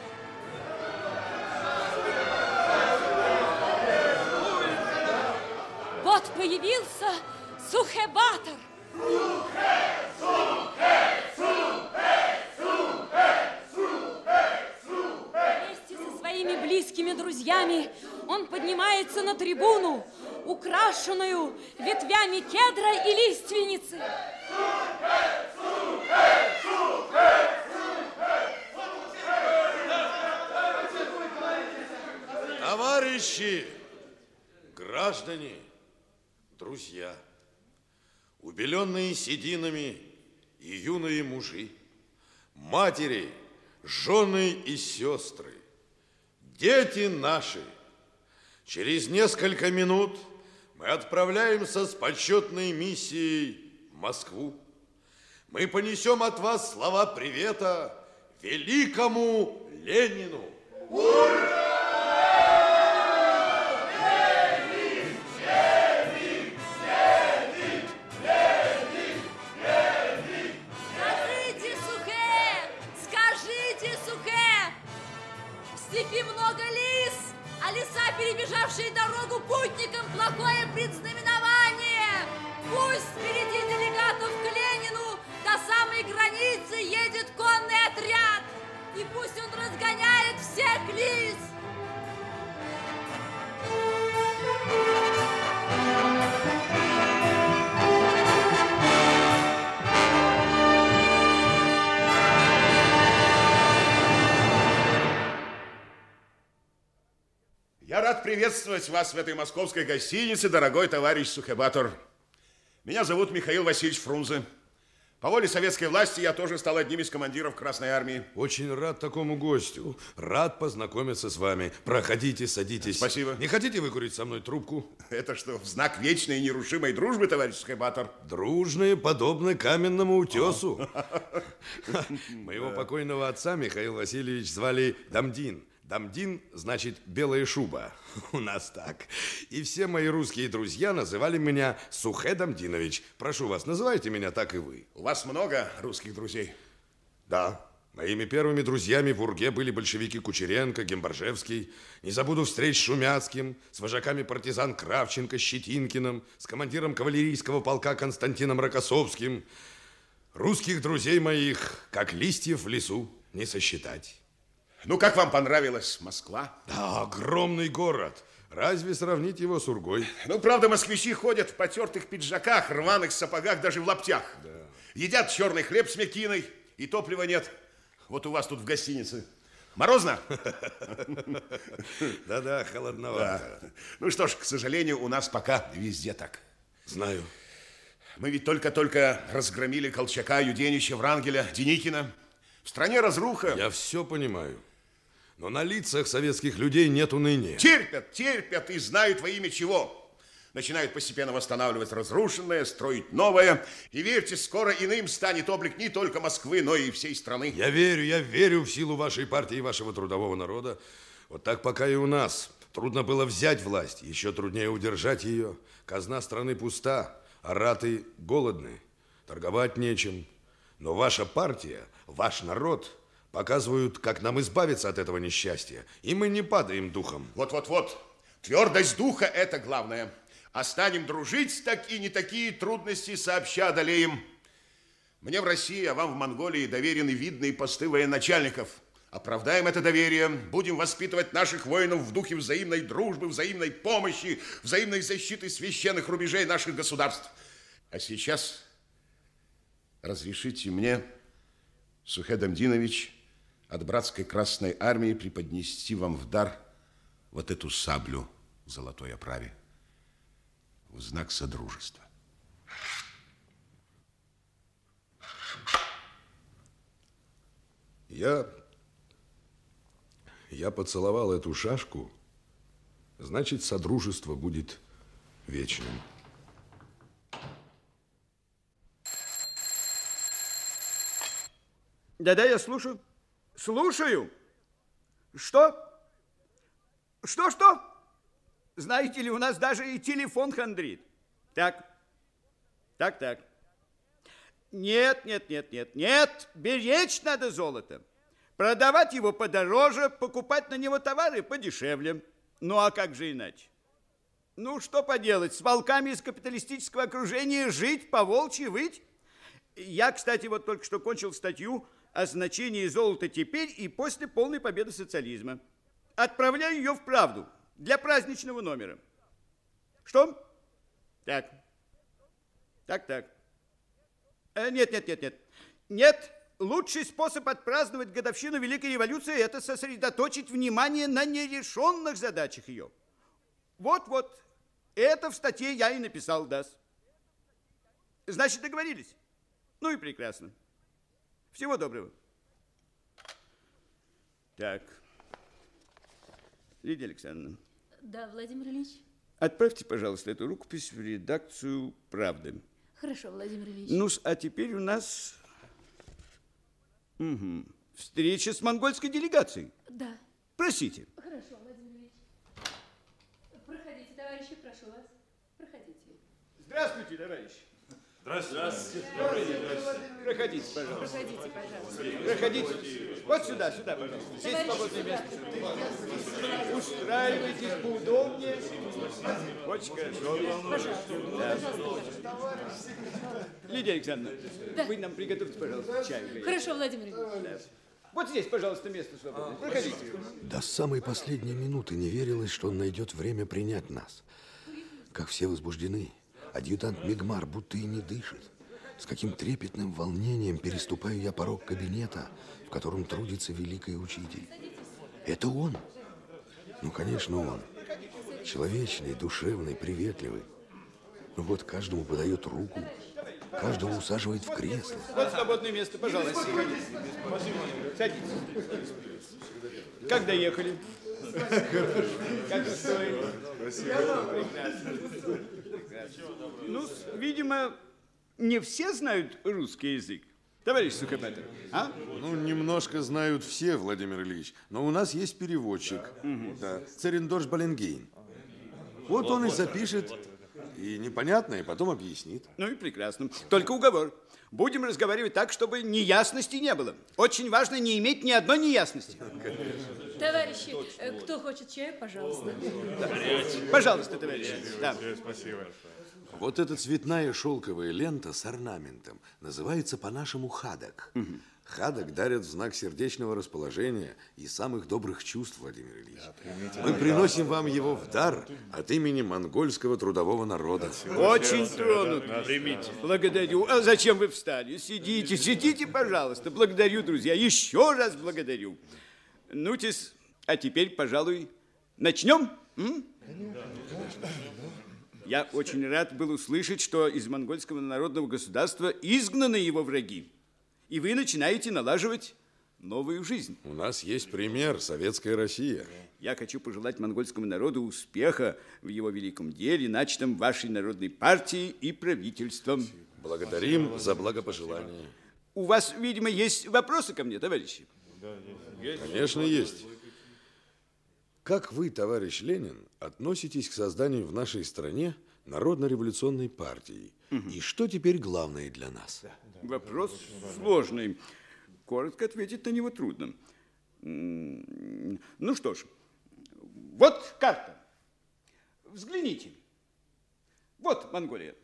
Вот появился Сухебатор. Вместе со своими близкими друзьями он поднимается на трибуну, украшенную ветвями кедра и лиственницы. Товарищи, граждане, друзья, убеленные сединами и юные мужи, матери, жены и сестры, дети наши, через несколько минут мы отправляемся с почетной миссией в Москву. Мы понесем от вас слова привета великому Ленину. Ура! Приветствовать вас в этой московской гостинице, дорогой товарищ Сухебатор. Меня зовут Михаил Васильевич Фрунзе. По воле советской власти я тоже стал одним из командиров Красной Армии. Очень рад такому гостю. Рад познакомиться с вами. Проходите, садитесь. Спасибо. Не хотите выкурить со мной трубку? Это что, в знак вечной и нерушимой дружбы, товарищ Сухебатор? Дружные, подобно каменному утесу. Моего покойного отца Михаил Васильевич звали Дамдин. Дамдин значит белая шуба. У нас так. И все мои русские друзья называли меня Сухе Дамдинович. Прошу вас, называйте меня так и вы. У вас много русских друзей? Да. Моими первыми друзьями в Урге были большевики Кучеренко, Гембаржевский. Не забуду встреч с Шумяцким, с вожаками партизан Кравченко, Щетинкиным, с командиром кавалерийского полка Константином Рокоссовским. Русских друзей моих, как листьев в лесу, не сосчитать. Ну, как вам понравилась Москва? Да, огромный город. Разве сравнить его с Ургой? Ну, правда, москвичи ходят в потертых пиджаках, рваных сапогах, даже в лаптях. Да. Едят черный хлеб с мекиной, и топлива нет. Вот у вас тут в гостинице. Морозно? Да-да, холодновато. Да. Ну что ж, к сожалению, у нас пока везде так. Знаю. Мы ведь только-только разгромили Колчака, Юденича, Врангеля, Деникина. В стране разруха. Я все понимаю. Но на лицах советских людей нет уныния. Терпят, терпят и знают во имя чего. Начинают постепенно восстанавливать разрушенное, строить новое. И верьте, скоро иным станет облик не только Москвы, но и всей страны. Я верю, я верю в силу вашей партии и вашего трудового народа. Вот так пока и у нас. Трудно было взять власть, еще труднее удержать ее. Казна страны пуста, а раты голодны. Торговать нечем. Но ваша партия, ваш народ показывают, как нам избавиться от этого несчастья. И мы не падаем духом. Вот-вот-вот. Твердость духа – это главное. А станем дружить, так и не такие трудности сообща одолеем. Мне в России, а вам в Монголии доверены видные посты военачальников. Оправдаем это доверие, будем воспитывать наших воинов в духе взаимной дружбы, взаимной помощи, взаимной защиты священных рубежей наших государств. А сейчас разрешите мне, Сухе Дамдинович, от братской Красной Армии преподнести вам в дар вот эту саблю в золотой оправе в знак содружества. Я... Я поцеловал эту шашку, значит, содружество будет вечным. Да-да, я слушаю. Слушаю. Что? Что-что? Знаете ли, у нас даже и телефон хандрит. Так, так, так. Нет, нет, нет, нет, нет. Беречь надо золото. Продавать его подороже, покупать на него товары подешевле. Ну, а как же иначе? Ну, что поделать, с волками из капиталистического окружения жить, по волчьи выть? Я, кстати, вот только что кончил статью о значении золота теперь и после полной победы социализма. Отправляю ее в правду для праздничного номера. Что? Так. Так, так. Э, нет, нет, нет, нет. Нет, лучший способ отпраздновать годовщину Великой революции – это сосредоточить внимание на нерешенных задачах ее. Вот-вот, это в статье я и написал, Дас. Значит, договорились? Ну и прекрасно. Всего доброго. Так. Лидия Александровна. Да, Владимир Ильич. Отправьте, пожалуйста, эту рукопись в редакцию «Правды». Хорошо, Владимир Ильич. ну а теперь у нас угу. встреча с монгольской делегацией. Да. Просите. Хорошо, Владимир Ильич. Проходите, товарищи, прошу вас. Проходите. Здравствуйте, товарищи. Здравствуйте. Добрый день. Проходите, пожалуйста. Проходите, пожалуйста. Проходите. Вот сюда, сюда, пожалуйста. Здесь свободное место. Устраивайтесь поудобнее. Очень хорошо. Да. Лидия Александровна, Да. вы нам приготовьте, пожалуйста, чай. Хорошо, Владимир Ильич. Да. Вот здесь, пожалуйста, место свободное. Проходите. До самой последней минуты не верилось, что он найдет время принять нас. Как все возбуждены. Адъютант Мигмар будто и не дышит. С каким трепетным волнением переступаю я порог кабинета, в котором трудится великий учитель. Это он. Ну, конечно, он. Человечный, душевный, приветливый. Ну вот каждому подает руку, каждого усаживает в кресло. Вот свободное место, пожалуйста. Садитесь. Как доехали? Как устроили? Прекрасно. Ну, видимо, не все знают русский язык. Товарищ Сухопатер, а? Ну, немножко знают все, Владимир Ильич. Но у нас есть переводчик. Да. Царендорж Баленгейн. Вот он и запишет и непонятное, потом объяснит. Ну и прекрасно. Только уговор. Будем разговаривать так, чтобы неясности не было. Очень важно не иметь ни одной неясности. Товарищи, э, кто хочет чаю, пожалуйста. Пожалуйста, товарищи. Да. Спасибо. Вот эта цветная шелковая лента с орнаментом называется по-нашему хадок. Хадок дарят в знак сердечного расположения и самых добрых чувств, Владимир Ильич. Мы приносим вам его в дар от имени монгольского трудового народа. Очень тронут. Примите. Благодарю. А зачем вы встали? Сидите, сидите, пожалуйста. Благодарю, друзья. Еще раз благодарю. Ну-тис, а теперь, пожалуй, начнем? М? Я очень рад был услышать, что из монгольского народного государства изгнаны его враги. И вы начинаете налаживать новую жизнь. У нас есть пример Советская Россия. Я хочу пожелать монгольскому народу успеха в его великом деле, начатом вашей народной партией и правительством. Благодарим за благопожелание. У вас, видимо, есть вопросы ко мне, товарищи? Конечно, есть. Как вы, товарищ Ленин, относитесь к созданию в нашей стране Народно-революционной партии? И что теперь главное для нас? Вопрос сложный. Коротко ответить на него трудно. Ну что ж, вот карта. Взгляните. Вот Монголия.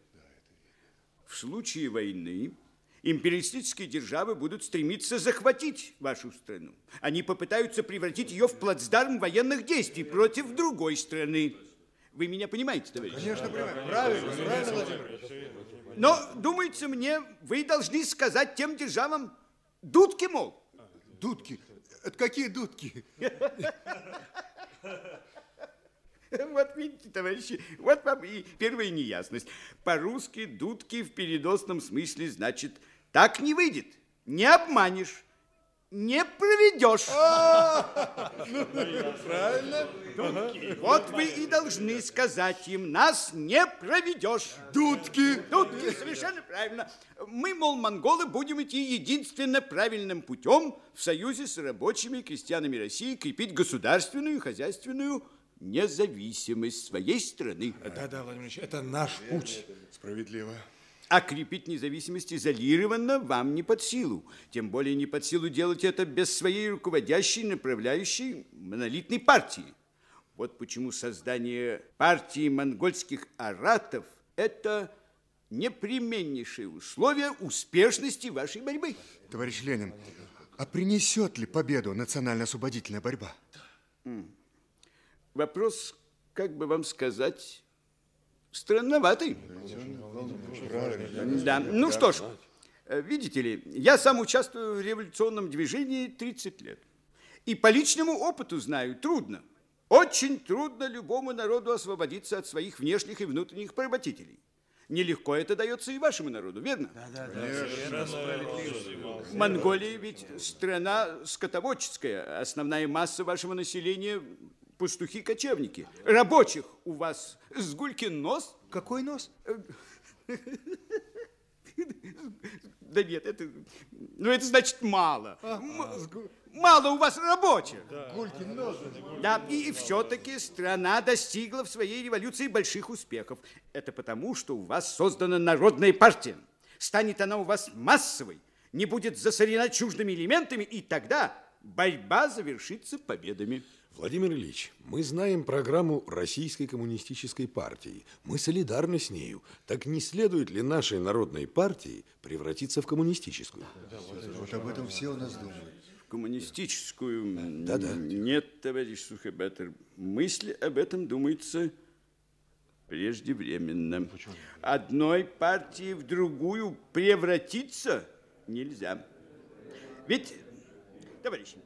В случае войны империалистические державы будут стремиться захватить вашу страну. Они попытаются превратить ее в плацдарм военных действий против другой страны. Вы меня понимаете, товарищ? Конечно, понимаю. Правильно, правильно, Владимир. Но, думается мне, вы должны сказать тем державам дудки, мол. Дудки? Это какие дудки? Вот видите, товарищи, вот вам и первая неясность. По-русски дудки в переносном смысле значит так не выйдет, не обманешь, не проведешь. Правильно? Вот вы и должны сказать им, нас не проведешь. Дудки. Дудки, совершенно правильно. Мы, мол, монголы, будем идти единственно правильным путем в союзе с рабочими и крестьянами России крепить государственную и хозяйственную независимость своей страны. Да-да, Владимир Ильич, это наш путь. Справедливо. А крепить независимость изолированно вам не под силу. Тем более не под силу делать это без своей руководящей, направляющей монолитной партии. Вот почему создание партии монгольских аратов – это непременнейшее условие успешности вашей борьбы. Товарищ Ленин, а принесет ли победу национально-освободительная борьба? Вопрос, как бы вам сказать, странноватый. Да, ну что ж, э, видите ли, я сам участвую в революционном движении 30 лет. И по личному опыту знаю, трудно. Очень трудно любому народу освободиться от своих внешних и внутренних поработителей. Нелегко это дается и вашему народу, верно? Да, Монголия ведь страна скотоводческая. Основная масса вашего населения – пастухи-кочевники. Рабочих у вас с гулькин нос. Какой нос? Да нет, это... Ну, это значит мало. Мало у вас рабочих. Гулькин нос. Да, и все-таки страна достигла в своей революции больших успехов. Это потому, что у вас создана народная партия. Станет она у вас массовой, не будет засорена чуждыми элементами, и тогда борьба завершится победами. Владимир Ильич, мы знаем программу Российской коммунистической партии. Мы солидарны с нею. Так не следует ли нашей народной партии превратиться в коммунистическую? Вот об этом все у нас думают. В коммунистическую... Да-да. Нет, товарищ Сухобатер, мысли об этом, думается, преждевременно. Одной партии в другую превратиться нельзя. Ведь, товарищи,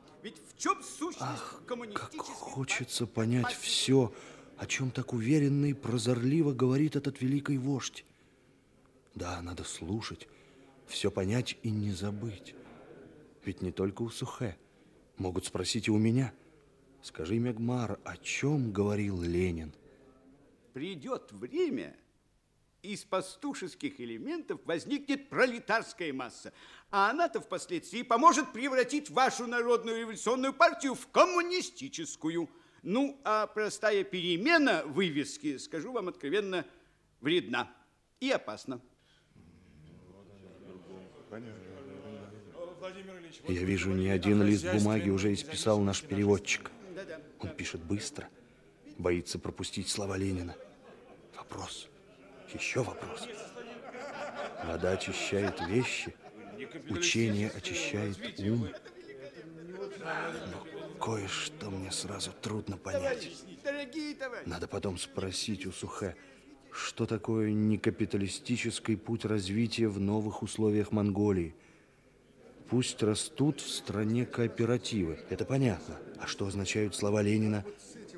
в чем сущность коммунистической Хочется понять все о чем так уверенно и прозорливо говорит этот великий вождь. Да, надо слушать, все понять и не забыть. Ведь не только у Сухе. Могут спросить и у меня. Скажи, Мегмар, о чем говорил Ленин? Придет время, из пастушеских элементов возникнет пролетарская масса. А она-то впоследствии поможет превратить вашу народную революционную партию в коммунистическую. Ну, а простая перемена вывески, скажу вам откровенно, вредна и опасна. Я вижу, ни один лист бумаги уже исписал наш переводчик. Он пишет быстро, боится пропустить слова Ленина. Вопрос. Еще вопрос. Вода очищает вещи, учение очищает ум. Но кое-что мне сразу трудно понять. Надо потом спросить у Сухе, что такое некапиталистический путь развития в новых условиях Монголии. Пусть растут в стране кооперативы. Это понятно. А что означают слова Ленина?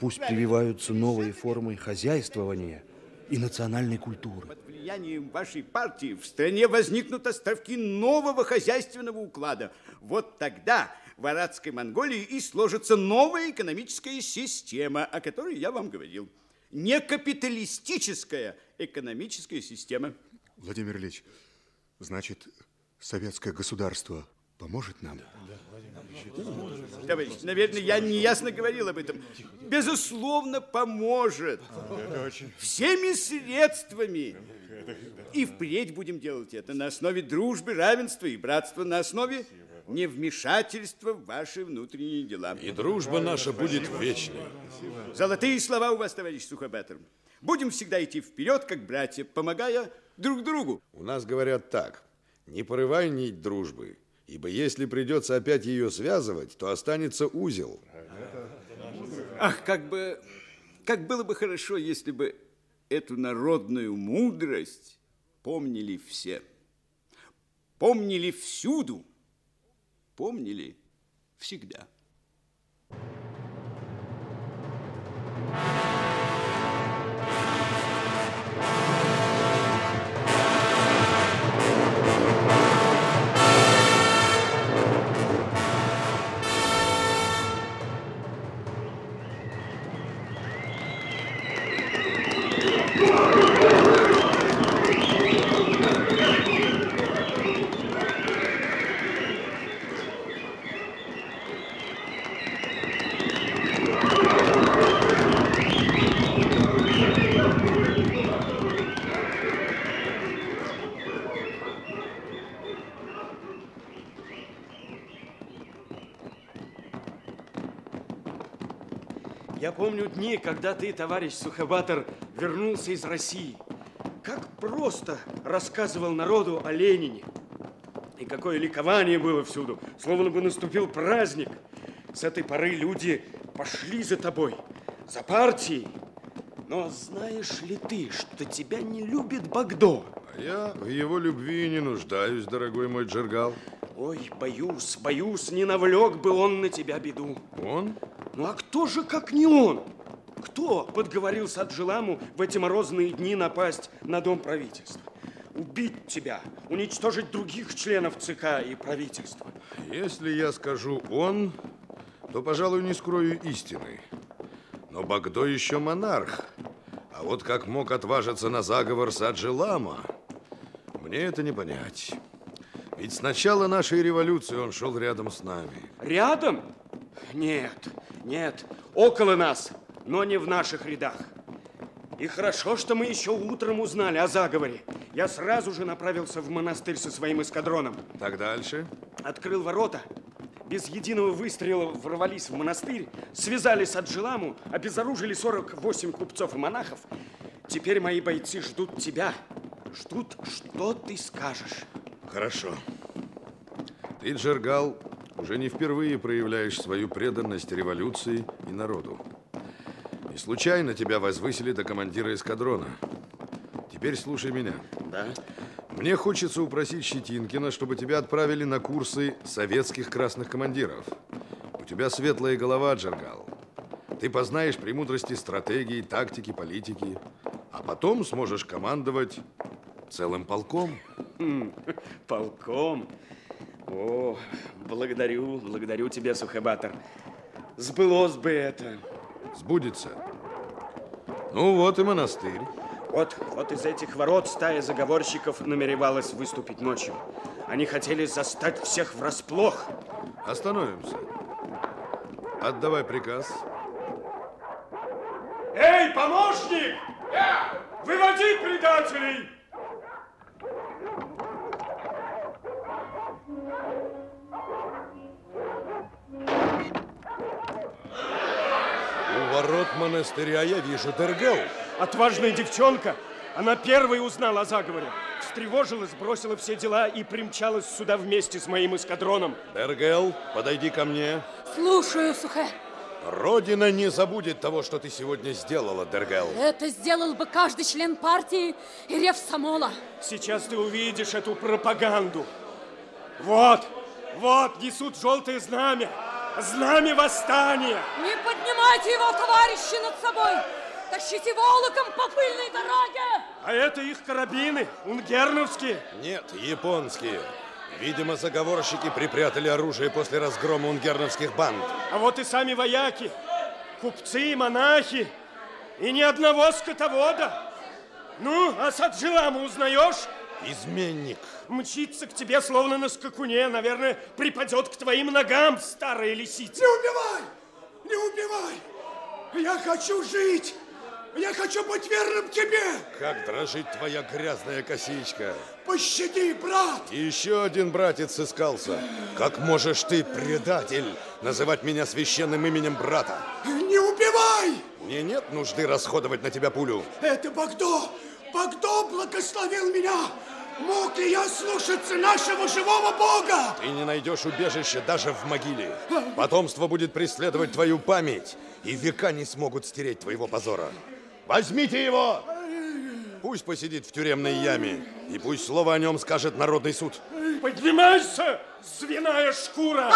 Пусть прививаются новые формы хозяйствования и национальной культуры. Под влиянием вашей партии в стране возникнут островки нового хозяйственного уклада. Вот тогда в Арадской Монголии и сложится новая экономическая система, о которой я вам говорил. Не капиталистическая экономическая система. Владимир Ильич, значит, советское государство поможет нам? Товарищ, наверное, я неясно говорил об этом. Безусловно, поможет. Всеми средствами. И впредь будем делать это на основе дружбы, равенства и братства, на основе невмешательства в ваши внутренние дела. И дружба наша будет вечной. Золотые слова у вас, товарищ Сухобатор. Будем всегда идти вперед, как братья, помогая друг другу. У нас говорят так. Не порывай нить дружбы, ибо если придется опять ее связывать, то останется узел. Ах, как бы, как было бы хорошо, если бы эту народную мудрость помнили все. Помнили всюду, помнили всегда. Я помню дни, когда ты, товарищ Сухобатор, вернулся из России. Как просто рассказывал народу о Ленине. И какое ликование было всюду, словно бы наступил праздник. С этой поры люди пошли за тобой, за партией. Но знаешь ли ты, что тебя не любит Багдо? А я в его любви не нуждаюсь, дорогой мой Джергал. Ой, боюсь, боюсь, не навлек бы он на тебя беду. Он? Ну а кто же, как не он? Кто подговорил Саджиламу в эти морозные дни напасть на дом правительства? Убить тебя, уничтожить других членов ЦК и правительства. Если я скажу «он», то, пожалуй, не скрою истины. Но Багдо еще монарх. А вот как мог отважиться на заговор Саджилама, мне это не понять. Ведь с начала нашей революции он шел рядом с нами. Рядом? Нет, нет, около нас, но не в наших рядах. И хорошо, что мы еще утром узнали о заговоре. Я сразу же направился в монастырь со своим эскадроном. Так дальше? Открыл ворота. Без единого выстрела ворвались в монастырь, связали Саджиламу, обезоружили 48 купцов и монахов. Теперь мои бойцы ждут тебя. Ждут, что ты скажешь. Хорошо. Ты, Джергал, уже не впервые проявляешь свою преданность революции и народу. Не случайно тебя возвысили до командира эскадрона. Теперь слушай меня. Да? Мне хочется упросить Щетинкина, чтобы тебя отправили на курсы советских красных командиров. У тебя светлая голова, Джергал. Ты познаешь премудрости стратегии, тактики, политики, а потом сможешь командовать целым полком. Хм, полком? О, благодарю, благодарю тебя, Сухобатор. Сбылось бы это. Сбудется. Ну вот и монастырь. Вот, вот из этих ворот стая заговорщиков намеревалась выступить ночью. Они хотели застать всех врасплох. Остановимся. Отдавай приказ. Эй, помощник! Выводи предателей! Ворот монастыря я вижу Дергел. Отважная девчонка. Она первой узнала о заговоре. Встревожилась, бросила все дела и примчалась сюда вместе с моим эскадроном. Дергел, подойди ко мне. Слушаю, Сухе. Родина не забудет того, что ты сегодня сделала, Дергел. Это сделал бы каждый член партии и Рев Самола. Сейчас ты увидишь эту пропаганду. Вот, вот, несут желтое знамя. Знамя восстания. Не поднимайте его, товарищи, над собой. Тащите волоком по пыльной дороге. А это их карабины, унгерновские. Нет, японские. Видимо, заговорщики припрятали оружие после разгрома унгерновских банд. А вот и сами вояки, купцы, монахи и ни одного скотовода. Ну, а Саджилама узнаешь? Изменник. Мчится к тебе, словно на скакуне. Наверное, припадет к твоим ногам, старая лисица. Не убивай! Не убивай! Я хочу жить! Я хочу быть верным тебе! Как дрожит твоя грязная косичка. Пощади, брат! И еще один братец сыскался. Как можешь ты, предатель, называть меня священным именем брата? Не убивай! Мне нет нужды расходовать на тебя пулю. Это Багдо! Багдо благословил меня! Мог ли я слушаться нашего живого Бога? Ты не найдешь убежища даже в могиле. Потомство будет преследовать твою память, и века не смогут стереть твоего позора. Возьмите его! Пусть посидит в тюремной яме, и пусть слово о нем скажет Народный суд. Поднимайся, свиная шкура!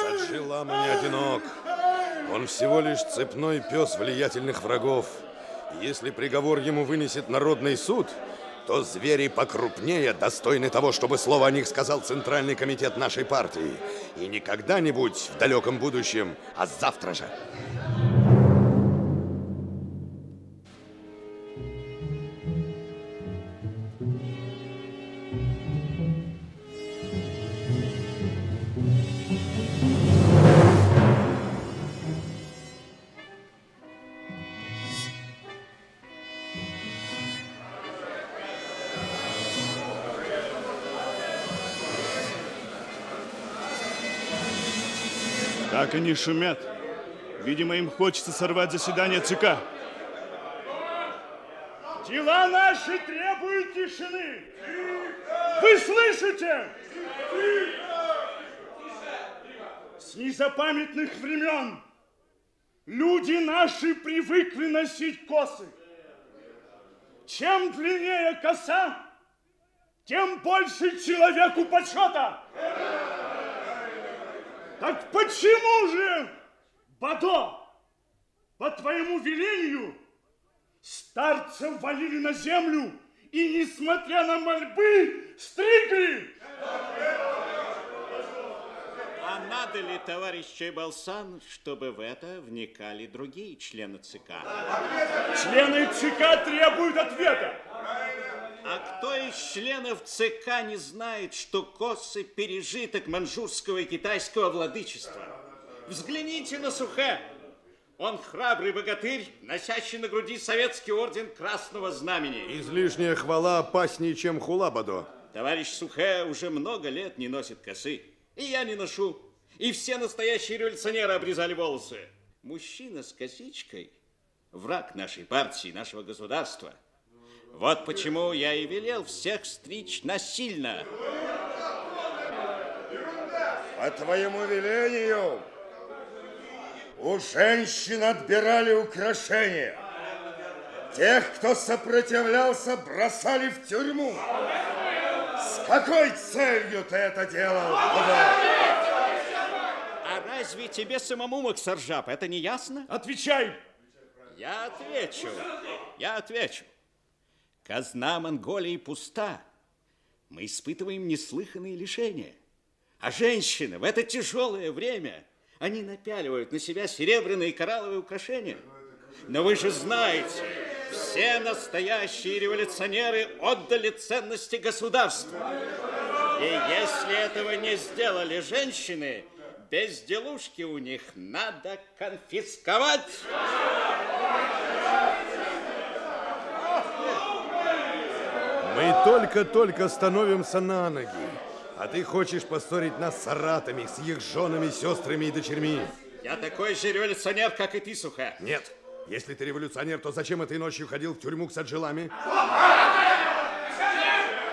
Саджилама не одинок. Он всего лишь цепной пес влиятельных врагов. Если приговор ему вынесет Народный суд, то звери покрупнее достойны того, чтобы слово о них сказал Центральный комитет нашей партии. И не когда-нибудь в далеком будущем, а завтра же. Как они шумят. Видимо, им хочется сорвать заседание ЦК. Дела наши требуют тишины. Вы слышите? С незапамятных времен люди наши привыкли носить косы. Чем длиннее коса, тем больше человеку почета. Так почему же, Бадо, по твоему велению старцев валили на землю и, несмотря на мольбы, стригли? А надо ли, товарищ Чайбалсан, чтобы в это вникали другие члены ЦК? Члены ЦК требуют ответа. А кто из членов ЦК не знает, что косы – пережиток манжурского и китайского владычества? Взгляните на Сухе. Он храбрый богатырь, носящий на груди советский орден Красного Знамени. Излишняя хвала опаснее, чем хулабадо. Товарищ Сухе уже много лет не носит косы. И я не ношу. И все настоящие революционеры обрезали волосы. Мужчина с косичкой – враг нашей партии, нашего государства – вот почему я и велел всех стричь насильно. По твоему велению у женщин отбирали украшения. Тех, кто сопротивлялся, бросали в тюрьму. С какой целью ты это делал? А Разве тебе самому, Максаржап, это не ясно? Отвечай! Я отвечу. Я отвечу. Казна Монголии пуста. Мы испытываем неслыханные лишения. А женщины в это тяжелое время, они напяливают на себя серебряные и коралловые украшения. Но вы же знаете, все настоящие революционеры отдали ценности государству. И если этого не сделали женщины, безделушки у них надо конфисковать. Мы только-только становимся на ноги, а ты хочешь поссорить нас с аратами, с их женами, сестрами и дочерьми. Я такой же революционер, как и ты, Суха. Нет. Если ты революционер, то зачем этой ночью ходил в тюрьму к саджилами?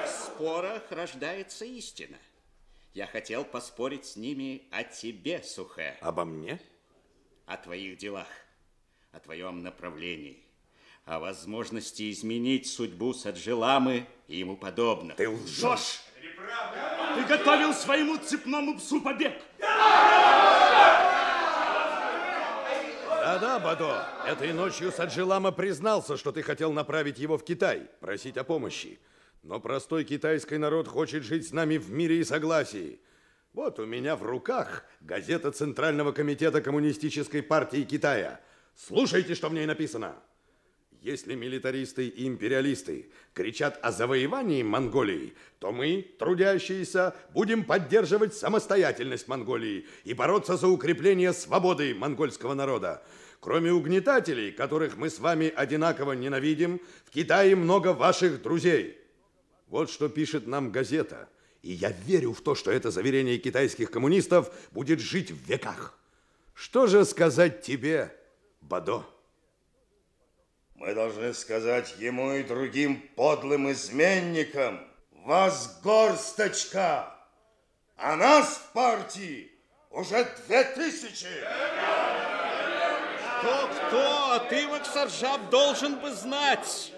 В спорах рождается истина. Я хотел поспорить с ними о тебе, Сухе. Обо мне? О твоих делах, о твоем направлении, о возможности изменить судьбу Саджиламы и ему подобных. Ты лжешь! Ты готовил своему цепному псу побег! Да-да, Бадо, этой ночью Саджилама признался, что ты хотел направить его в Китай, просить о помощи. Но простой китайский народ хочет жить с нами в мире и согласии. Вот у меня в руках газета Центрального комитета Коммунистической партии Китая. Слушайте, что в ней написано. Если милитаристы и империалисты кричат о завоевании Монголии, то мы, трудящиеся, будем поддерживать самостоятельность Монголии и бороться за укрепление свободы монгольского народа. Кроме угнетателей, которых мы с вами одинаково ненавидим, в Китае много ваших друзей. Вот что пишет нам газета. И я верю в то, что это заверение китайских коммунистов будет жить в веках. Что же сказать тебе, Бадо? Мы должны сказать ему и другим подлым изменникам, вас горсточка, а нас в партии уже две тысячи. Кто-кто, а ты, Максаржаб, должен бы знать.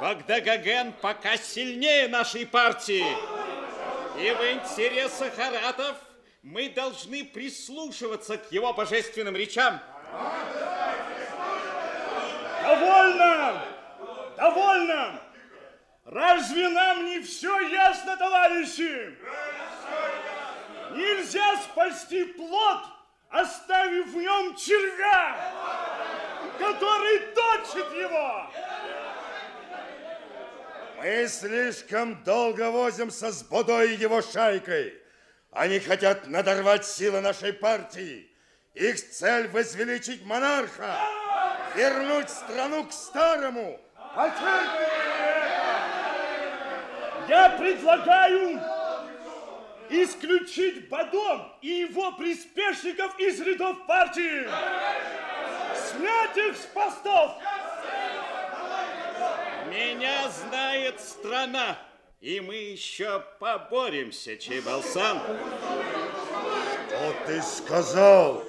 Багдагаген пока сильнее нашей партии. И в интересах аратов мы должны прислушиваться к его божественным речам. Довольно! Довольно! Разве нам не все ясно, товарищи? Нельзя спасти плод, оставив в нем червя, который точит его. Мы слишком долго возимся с Будой и его шайкой. Они хотят надорвать силы нашей партии. Их цель возвеличить монарха, вернуть страну к старому. Я предлагаю исключить Бадон и его приспешников из рядов партии. Снять их с постов. Меня знает страна, и мы еще поборемся, Чайбалсан. Что ты сказал?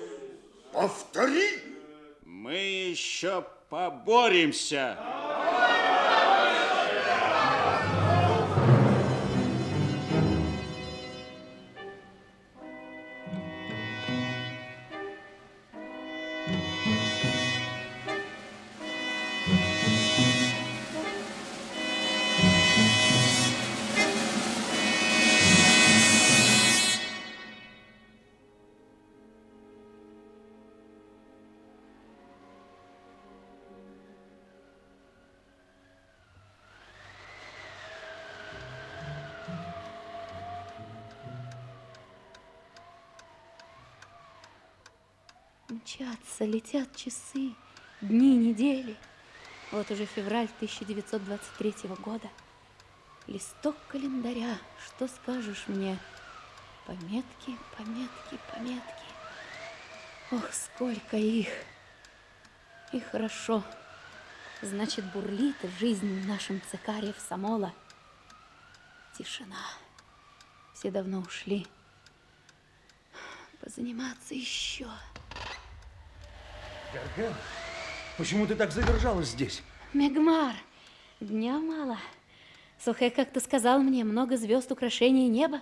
Повтори. Мы еще поборемся. Мчатся, летят часы, дни, недели. Вот уже февраль 1923 года. Листок календаря, что скажешь мне? Пометки, пометки, пометки. Ох, сколько их! И хорошо. Значит, бурлит жизнь в нашем цикаре в Самола. Тишина. Все давно ушли. Позаниматься еще. Гарген, почему ты так задержалась здесь? Мегмар, дня мало. Сухэ как-то сказал мне, много звезд украшений неба.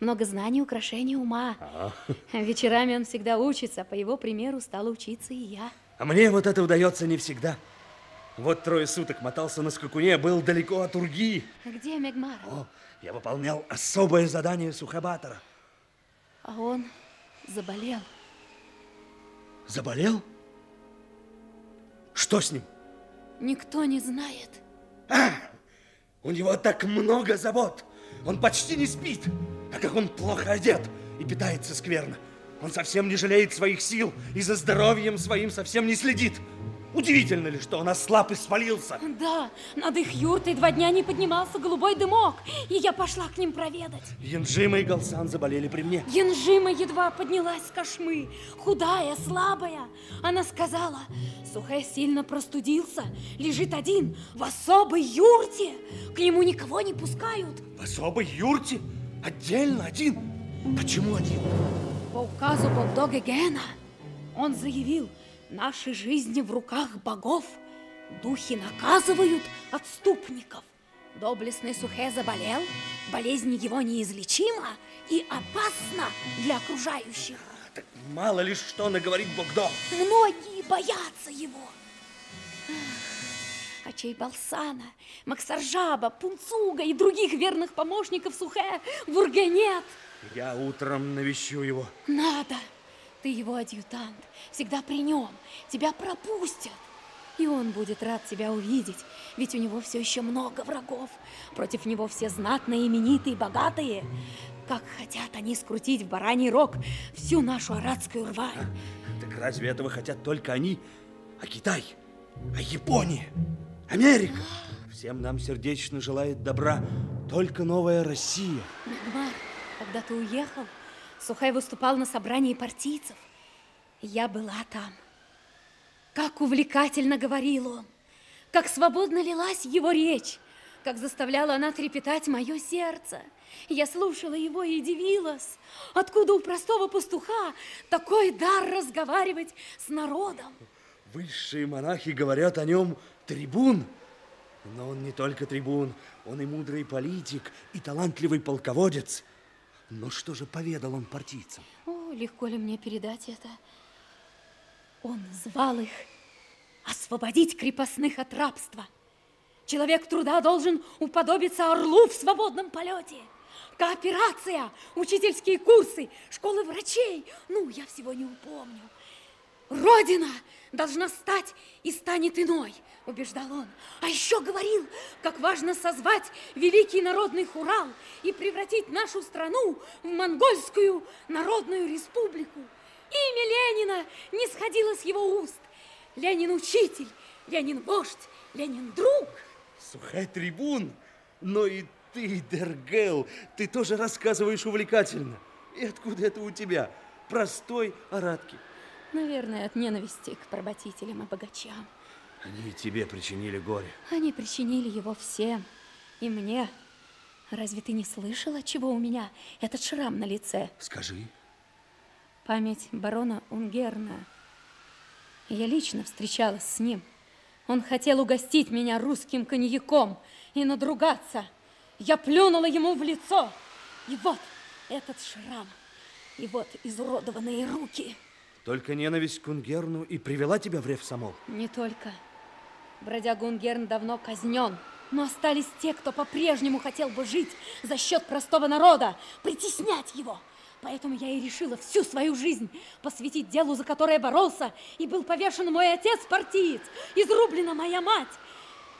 Много знаний, украшений ума. А, Вечерами он всегда учится, по его примеру стала учиться и я. а мне вот это удается не всегда. Вот трое суток мотался на скакуне, был далеко от Урги. А где Мегмара? О, я выполнял особое задание Сухобатора. А он заболел. Заболел? Что с ним? Никто не знает. У него так много забот. Он почти не спит. А как он плохо одет и питается скверно. Он совсем не жалеет своих сил и за здоровьем своим совсем не следит. Удивительно ли, что он ослаб и свалился? Да, над их юртой два дня не поднимался голубой дымок, и я пошла к ним проведать. Янжима и Галсан заболели при мне. Янжима едва поднялась с кошмы, худая, слабая. Она сказала, Сухая сильно простудился, лежит один в особой юрте. К нему никого не пускают. В особой юрте? Отдельно один? Почему один? По указу Болдога Гена он заявил, наши жизни в руках богов. Духи наказывают отступников. Доблестный Сухе заболел, болезнь его неизлечима и опасна для окружающих. Так мало ли что наговорит Богдо. Многие боятся его. Очей Балсана, Максаржаба, Пунцуга и других верных помощников Сухе в Урге нет. Я утром навещу его. Надо. Ты его адъютант, всегда при нем. Тебя пропустят. И он будет рад тебя увидеть, ведь у него все еще много врагов. Против него все знатные, именитые, богатые. Как хотят они скрутить в бараний рог всю нашу арадскую рвань. Разве этого хотят только они? А Китай? А Япония? Америка? Всем нам сердечно желает добра только новая Россия. Мегмар, когда ты уехал, Сухай выступал на собрании партийцев. Я была там. Как увлекательно говорил он, как свободно лилась его речь, как заставляла она трепетать мое сердце. Я слушала его и удивилась, откуда у простого пастуха такой дар разговаривать с народом. Высшие монахи говорят о нем трибун. Но он не только трибун, он и мудрый политик, и талантливый полководец. Но что же поведал он партийцам? О, легко ли мне передать это? Он звал их освободить крепостных от рабства. Человек труда должен уподобиться орлу в свободном полете. Кооперация, учительские курсы, школы врачей. Ну, я всего не упомню. Родина должна стать и станет иной, убеждал он. А еще говорил, как важно созвать великий народный хурал и превратить нашу страну в монгольскую народную республику. Имя Ленина не сходило с его уст. Ленин учитель, Ленин вождь, Ленин друг. Сухой трибун, но и ты, Дергел, ты тоже рассказываешь увлекательно. И откуда это у тебя? Простой оратки. Наверное, от ненависти к поработителям и богачам. Они тебе причинили горе. Они причинили его всем. И мне. Разве ты не слышала, чего у меня этот шрам на лице? Скажи. Память барона Унгерна. Я лично встречалась с ним. Он хотел угостить меня русским коньяком и надругаться. Я плюнула ему в лицо. И вот этот шрам. И вот изуродованные руки. Только ненависть к Унгерну и привела тебя в Ревсамол? Не только. Бродяга Унгерн давно казнен. Но остались те, кто по-прежнему хотел бы жить за счет простого народа, притеснять его. Поэтому я и решила всю свою жизнь посвятить делу, за которое боролся, и был повешен мой отец-партиец, изрублена моя мать.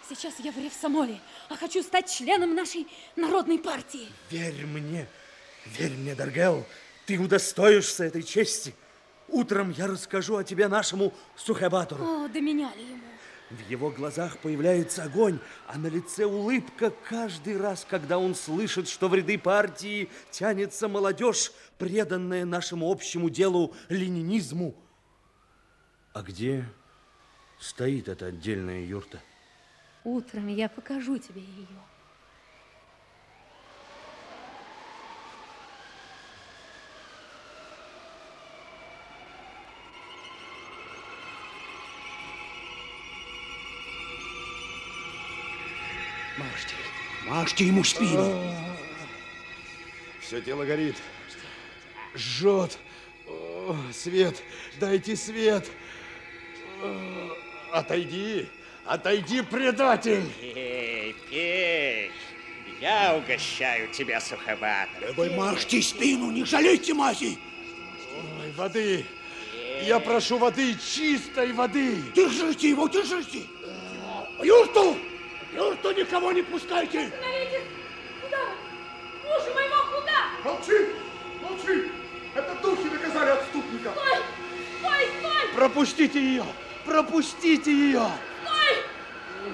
Сейчас я в Ревсамоле, а хочу стать членом нашей народной партии. Верь мне, верь мне, Даргел, ты удостоишься этой чести. Утром я расскажу о тебе нашему Сухебатору. О, до меня ли ему? В его глазах появляется огонь, а на лице улыбка каждый раз, когда он слышит, что в ряды партии тянется молодежь, преданная нашему общему делу ленинизму. А где стоит эта отдельная юрта? Утром я покажу тебе ее. Мажьте, мажьте ему спину. Все тело горит. Жжет. О, свет, дайте свет. О, Отойди, отойди, предатель. Пей, пей. Я угощаю тебя суховатым. Вы мажьте спину, не жалейте мази. Ой, воды. Я прошу воды, чистой воды. Держите его, держите. Юрту! Юрту никого не пускайте. Остановитесь! Куда? Мужа моего куда? Молчи! Молчи! Это духи наказали отступника. Стой! Стой, стой! Пропустите ее! Пропустите ее!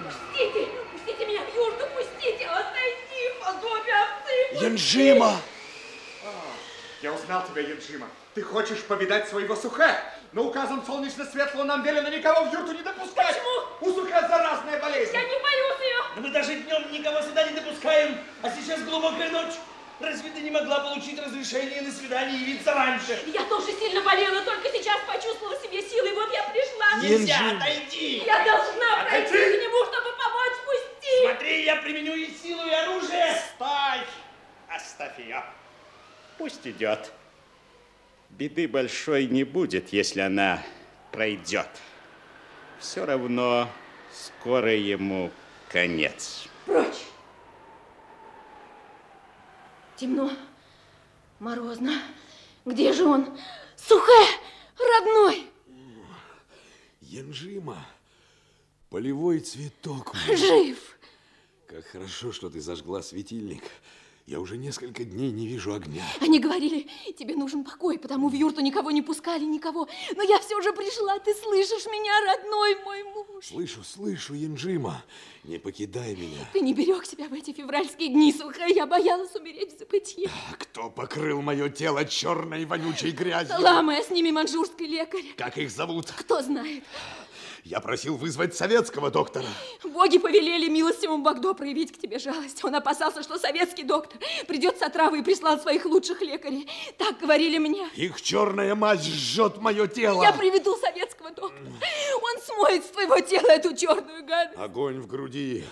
Пустите! Пустите меня в юрту, пустите! Отойди, подобие овцы! Янжима! Я узнал тебя, Янжима. Ты хочешь повидать своего Сухе, но указом солнечно светлого нам велено никого в юрту не допускать. Почему? У Сухе заразная болезнь. Я не боюсь ее! Но мы даже днем никого сюда не допускаем, а сейчас глубокая ночь. Разве ты не могла получить разрешение на свидание и явиться раньше? Я тоже сильно болела, только сейчас почувствовала себе силы, вот я пришла. Нельзя, Янжим. отойди! Я должна пройти Отойди! к нему, чтобы помочь, пусти! Смотри, я применю и силу, и оружие. Стой! Оставь ее. Пусть идет. Беды большой не будет, если она пройдет. Все равно скоро ему конец. Прочь! Темно, морозно. Где же он? Сухэ, родной! Янжима, полевой цветок мой. Жив! Как хорошо, что ты зажгла светильник. Я уже несколько дней не вижу огня. Они говорили, тебе нужен покой, потому в юрту никого не пускали, никого. Но я все же пришла, ты слышишь меня, родной мой муж? Слышу, слышу, Янжима, не покидай меня. Ты не берег себя в эти февральские дни, Сухэ, я боялась умереть в забытье. Кто покрыл мое тело черной вонючей грязью? Ламая с ними манжурский лекарь. Как их зовут? Кто знает. Я просил вызвать советского доктора. Боги повелели милостивому Багдо проявить к тебе жалость. Он опасался, что советский доктор придет с отравой и прислал своих лучших лекарей. Так говорили мне. Их черная мазь жжет мое тело. Я приведу советского доктора. Он смоет с твоего тела эту черную гадость. Огонь в груди.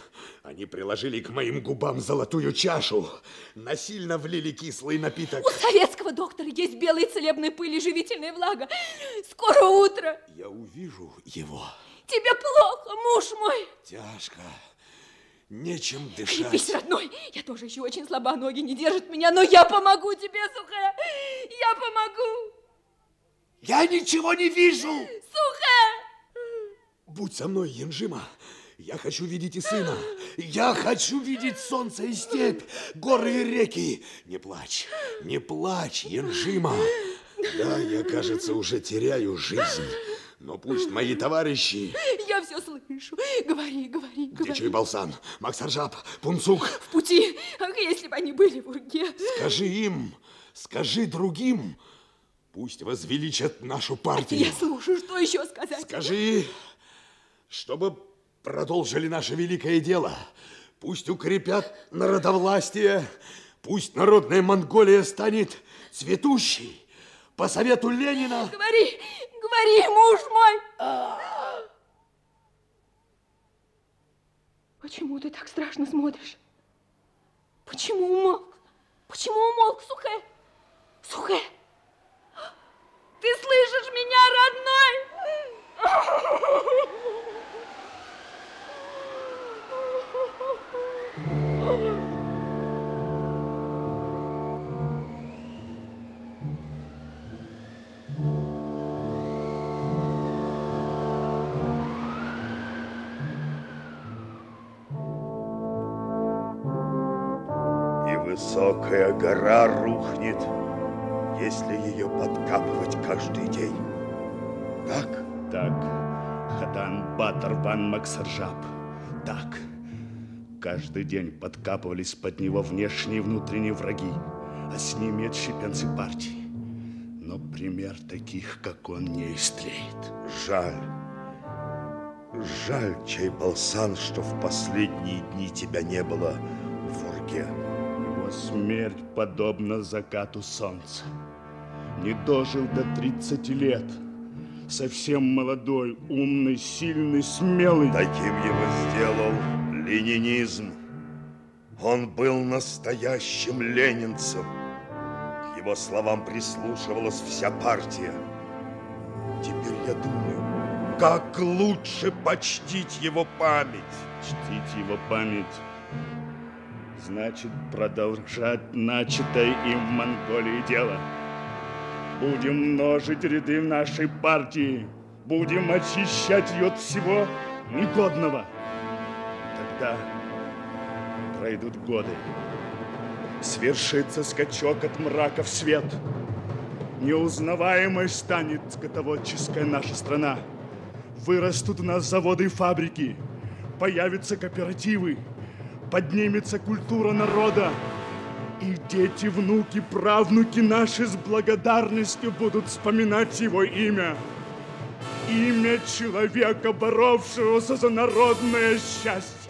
Они приложили к моим губам золотую чашу. Насильно влили кислый напиток. У советского доктора есть белые целебные пыли, живительная влага. Скоро утро. Я увижу его. Тебе плохо, муж мой. Тяжко. Нечем Крепись, дышать. родной. Я тоже еще очень слаба, ноги не держат меня, но я помогу тебе, Сухэ. Я помогу. Я ничего не вижу. Сухэ! Будь со мной, Янжима. Я хочу видеть и сына. Я хочу видеть солнце и степь, горы и реки. Не плачь, не плачь, Янжима. Да, я, кажется, уже теряю жизнь. Но пусть мои товарищи... Я все слышу. Говори, говори, Где говори. Чайбалсан, Максаржаб, Пунцук? В пути. Ах, если бы они были в Урге. Скажи им, скажи другим. Пусть возвеличат нашу партию. Я слушаю, что еще сказать? Скажи, чтобы продолжили наше великое дело. Пусть укрепят народовластие. Пусть народная Монголия станет цветущей. По совету Ленина. Говори, говори, муж мой. Почему ты так страшно смотришь? Почему умолк? Почему умолк, Сухэ? Сухэ! Ты слышишь меня, родной? Высокая гора рухнет, если ее подкапывать каждый день. Так? Так, Хатан Батар Ван Максаржаб. Так. Каждый день подкапывались под него внешние и внутренние враги, а с ними отщепенцы партии. Но пример таких, как он, не истлеет. Жаль. Жаль, Чайбалсан, что в последние дни тебя не было в Урге. Его смерть подобна закату солнца. Не дожил до 30 лет. Совсем молодой, умный, сильный, смелый. Таким его сделал ленинизм. Он был настоящим ленинцем. его словам прислушивалась вся партия. Теперь я думаю, как лучше почтить его память. Чтить его память значит продолжать начатое им в Монголии дело. Будем множить ряды нашей партии, будем очищать ее от всего негодного. Тогда пройдут годы, свершится скачок от мрака в свет. Неузнаваемой станет скотоводческая наша страна. Вырастут у нас заводы и фабрики, появятся кооперативы, поднимется культура народа. И дети, внуки, правнуки наши с благодарностью будут вспоминать его имя. Имя человека, боровшегося за народное счастье.